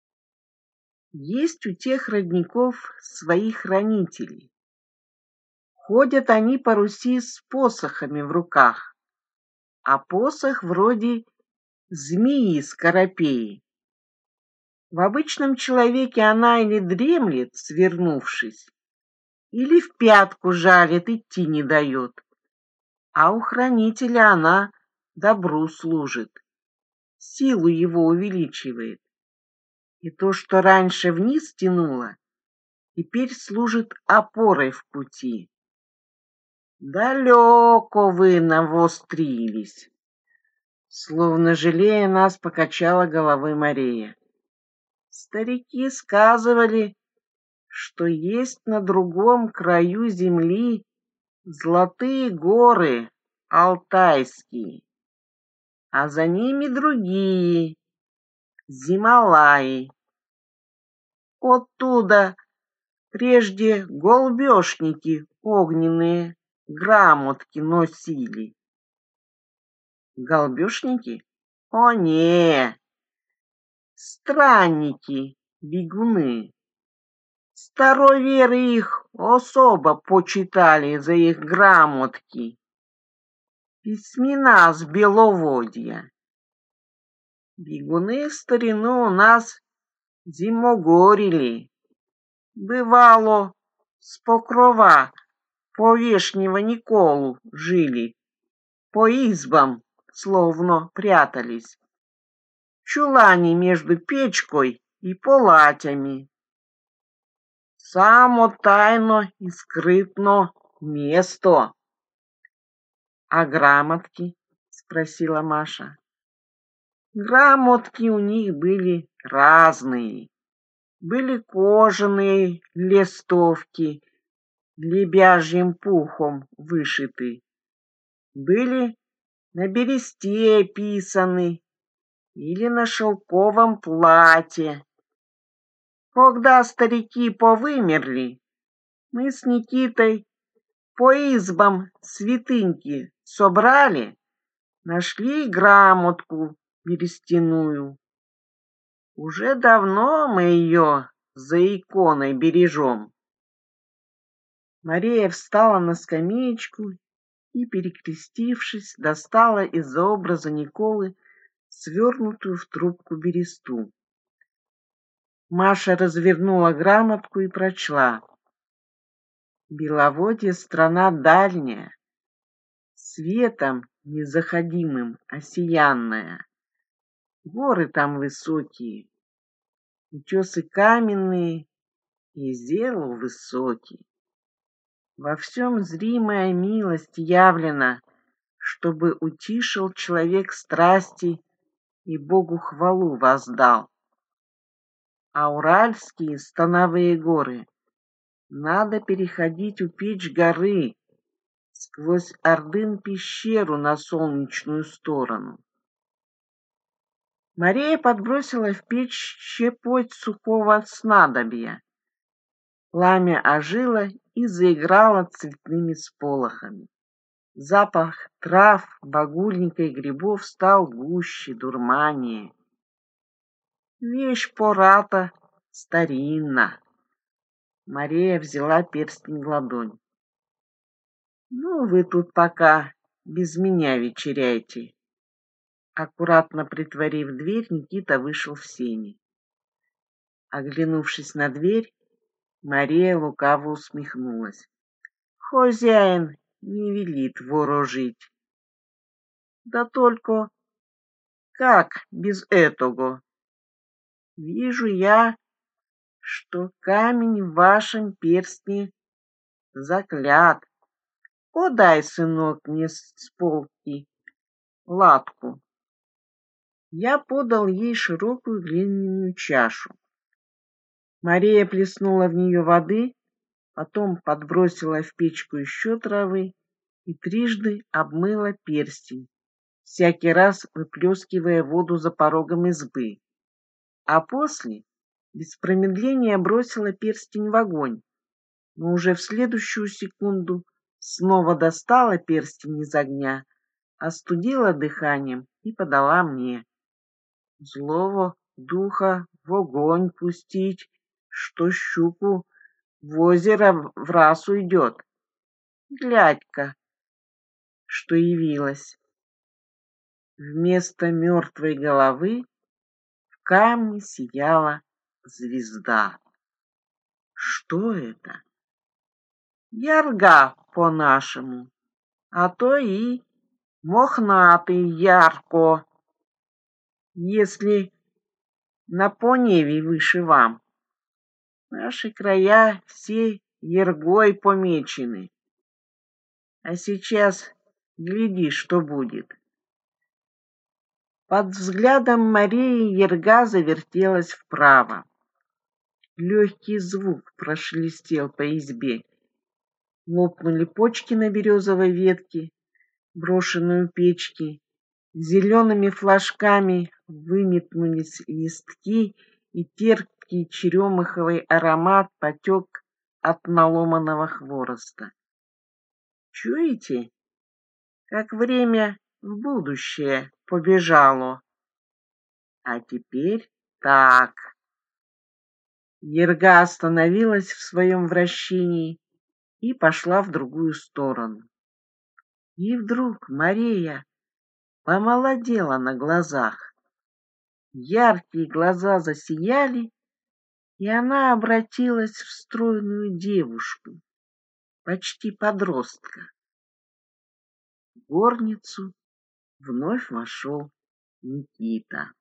Есть у тех родников свои хранители. Ходят они по Руси с посохами в руках, а посох вроде змеи-скоропеи в обычном человеке она или дремлет, свернувшись, или в пятку жалит, идти не дает. А у хранителя она добру служит, силу его увеличивает. И то, что раньше вниз тянуло, теперь служит опорой в пути. Далеко вы навострились. Словно жалея нас, покачала головой Мария. Старики сказывали, что есть на другом краю земли золотые горы алтайские, а за ними другие Зималаи. Оттуда прежде голбешники огненные грамотки носили. Голбешники? О, не! странники, бегуны. Старой веры их особо почитали за их грамотки, письмена с Беловодья. Бегуны в старину у нас зимогорили. Бывало, с покрова по вешнего Николу жили, по избам словно прятались чулане между печкой и полатями. Само тайно и скрытно место. А грамотки? спросила Маша. Грамотки у них были разные. Были кожаные листовки, лебяжьим пухом вышиты. Были на бересте писаны или на шелковом платье. Когда старики повымерли, мы с Никитой по избам святыньки собрали, нашли грамотку берестяную. Уже давно мы ее за иконой бережем. Мария встала на скамеечку и, перекрестившись, достала из-за образа Николы свернутую в трубку бересту. Маша развернула грамотку и прочла. «Беловодье — страна дальняя, светом незаходимым осиянная. Горы там высокие, утесы каменные и зелу высокий. Во всем зримая милость явлена, чтобы утишил человек страсти и Богу хвалу воздал. А Уральские становые горы надо переходить у печь горы сквозь Ордын пещеру на солнечную сторону. Мария подбросила в печь щепоть сухого снадобья. Пламя ожило и заиграло цветными сполохами. Запах трав, багульника и грибов стал гуще, дурманнее. Вещь пората старинна. Мария взяла перстень в ладонь. «Ну, вы тут пока без меня вечеряйте». Аккуратно притворив дверь, Никита вышел в сени. Оглянувшись на дверь, Мария лукаво усмехнулась. «Хозяин не велит ворожить. Да только как без этого? Вижу я, что камень в вашем перстне заклят. Подай, сынок, мне с полки латку. Я подал ей широкую глиняную чашу. Мария плеснула в нее воды, потом подбросила в печку еще травы и трижды обмыла перстень, всякий раз выплескивая воду за порогом избы. А после без промедления бросила перстень в огонь, но уже в следующую секунду снова достала перстень из огня, остудила дыханием и подала мне. Злого духа в огонь пустить, что щуку в озеро в раз уйдет. Глядь-ка, что явилось. Вместо мертвой головы в камне сияла звезда. Что это? Ярга по-нашему, а то и мохнатый ярко, если на поневе выше вам. Наши края все Ергой помечены. А сейчас гляди, что будет. Под взглядом Марии Ерга завертелась вправо. Легкий звук прошелестел по избе. Лопнули почки на березовой ветке, брошенную печки. Зелеными флажками выметнулись листки, и терпко едкий черемуховый аромат потек от наломанного хвороста. Чуете, как время в будущее побежало? А теперь так. Ерга остановилась в своем вращении и пошла в другую сторону. И вдруг Мария помолодела на глазах. Яркие глаза засияли, и она обратилась в стройную девушку, почти подростка. В горницу вновь вошел Никита.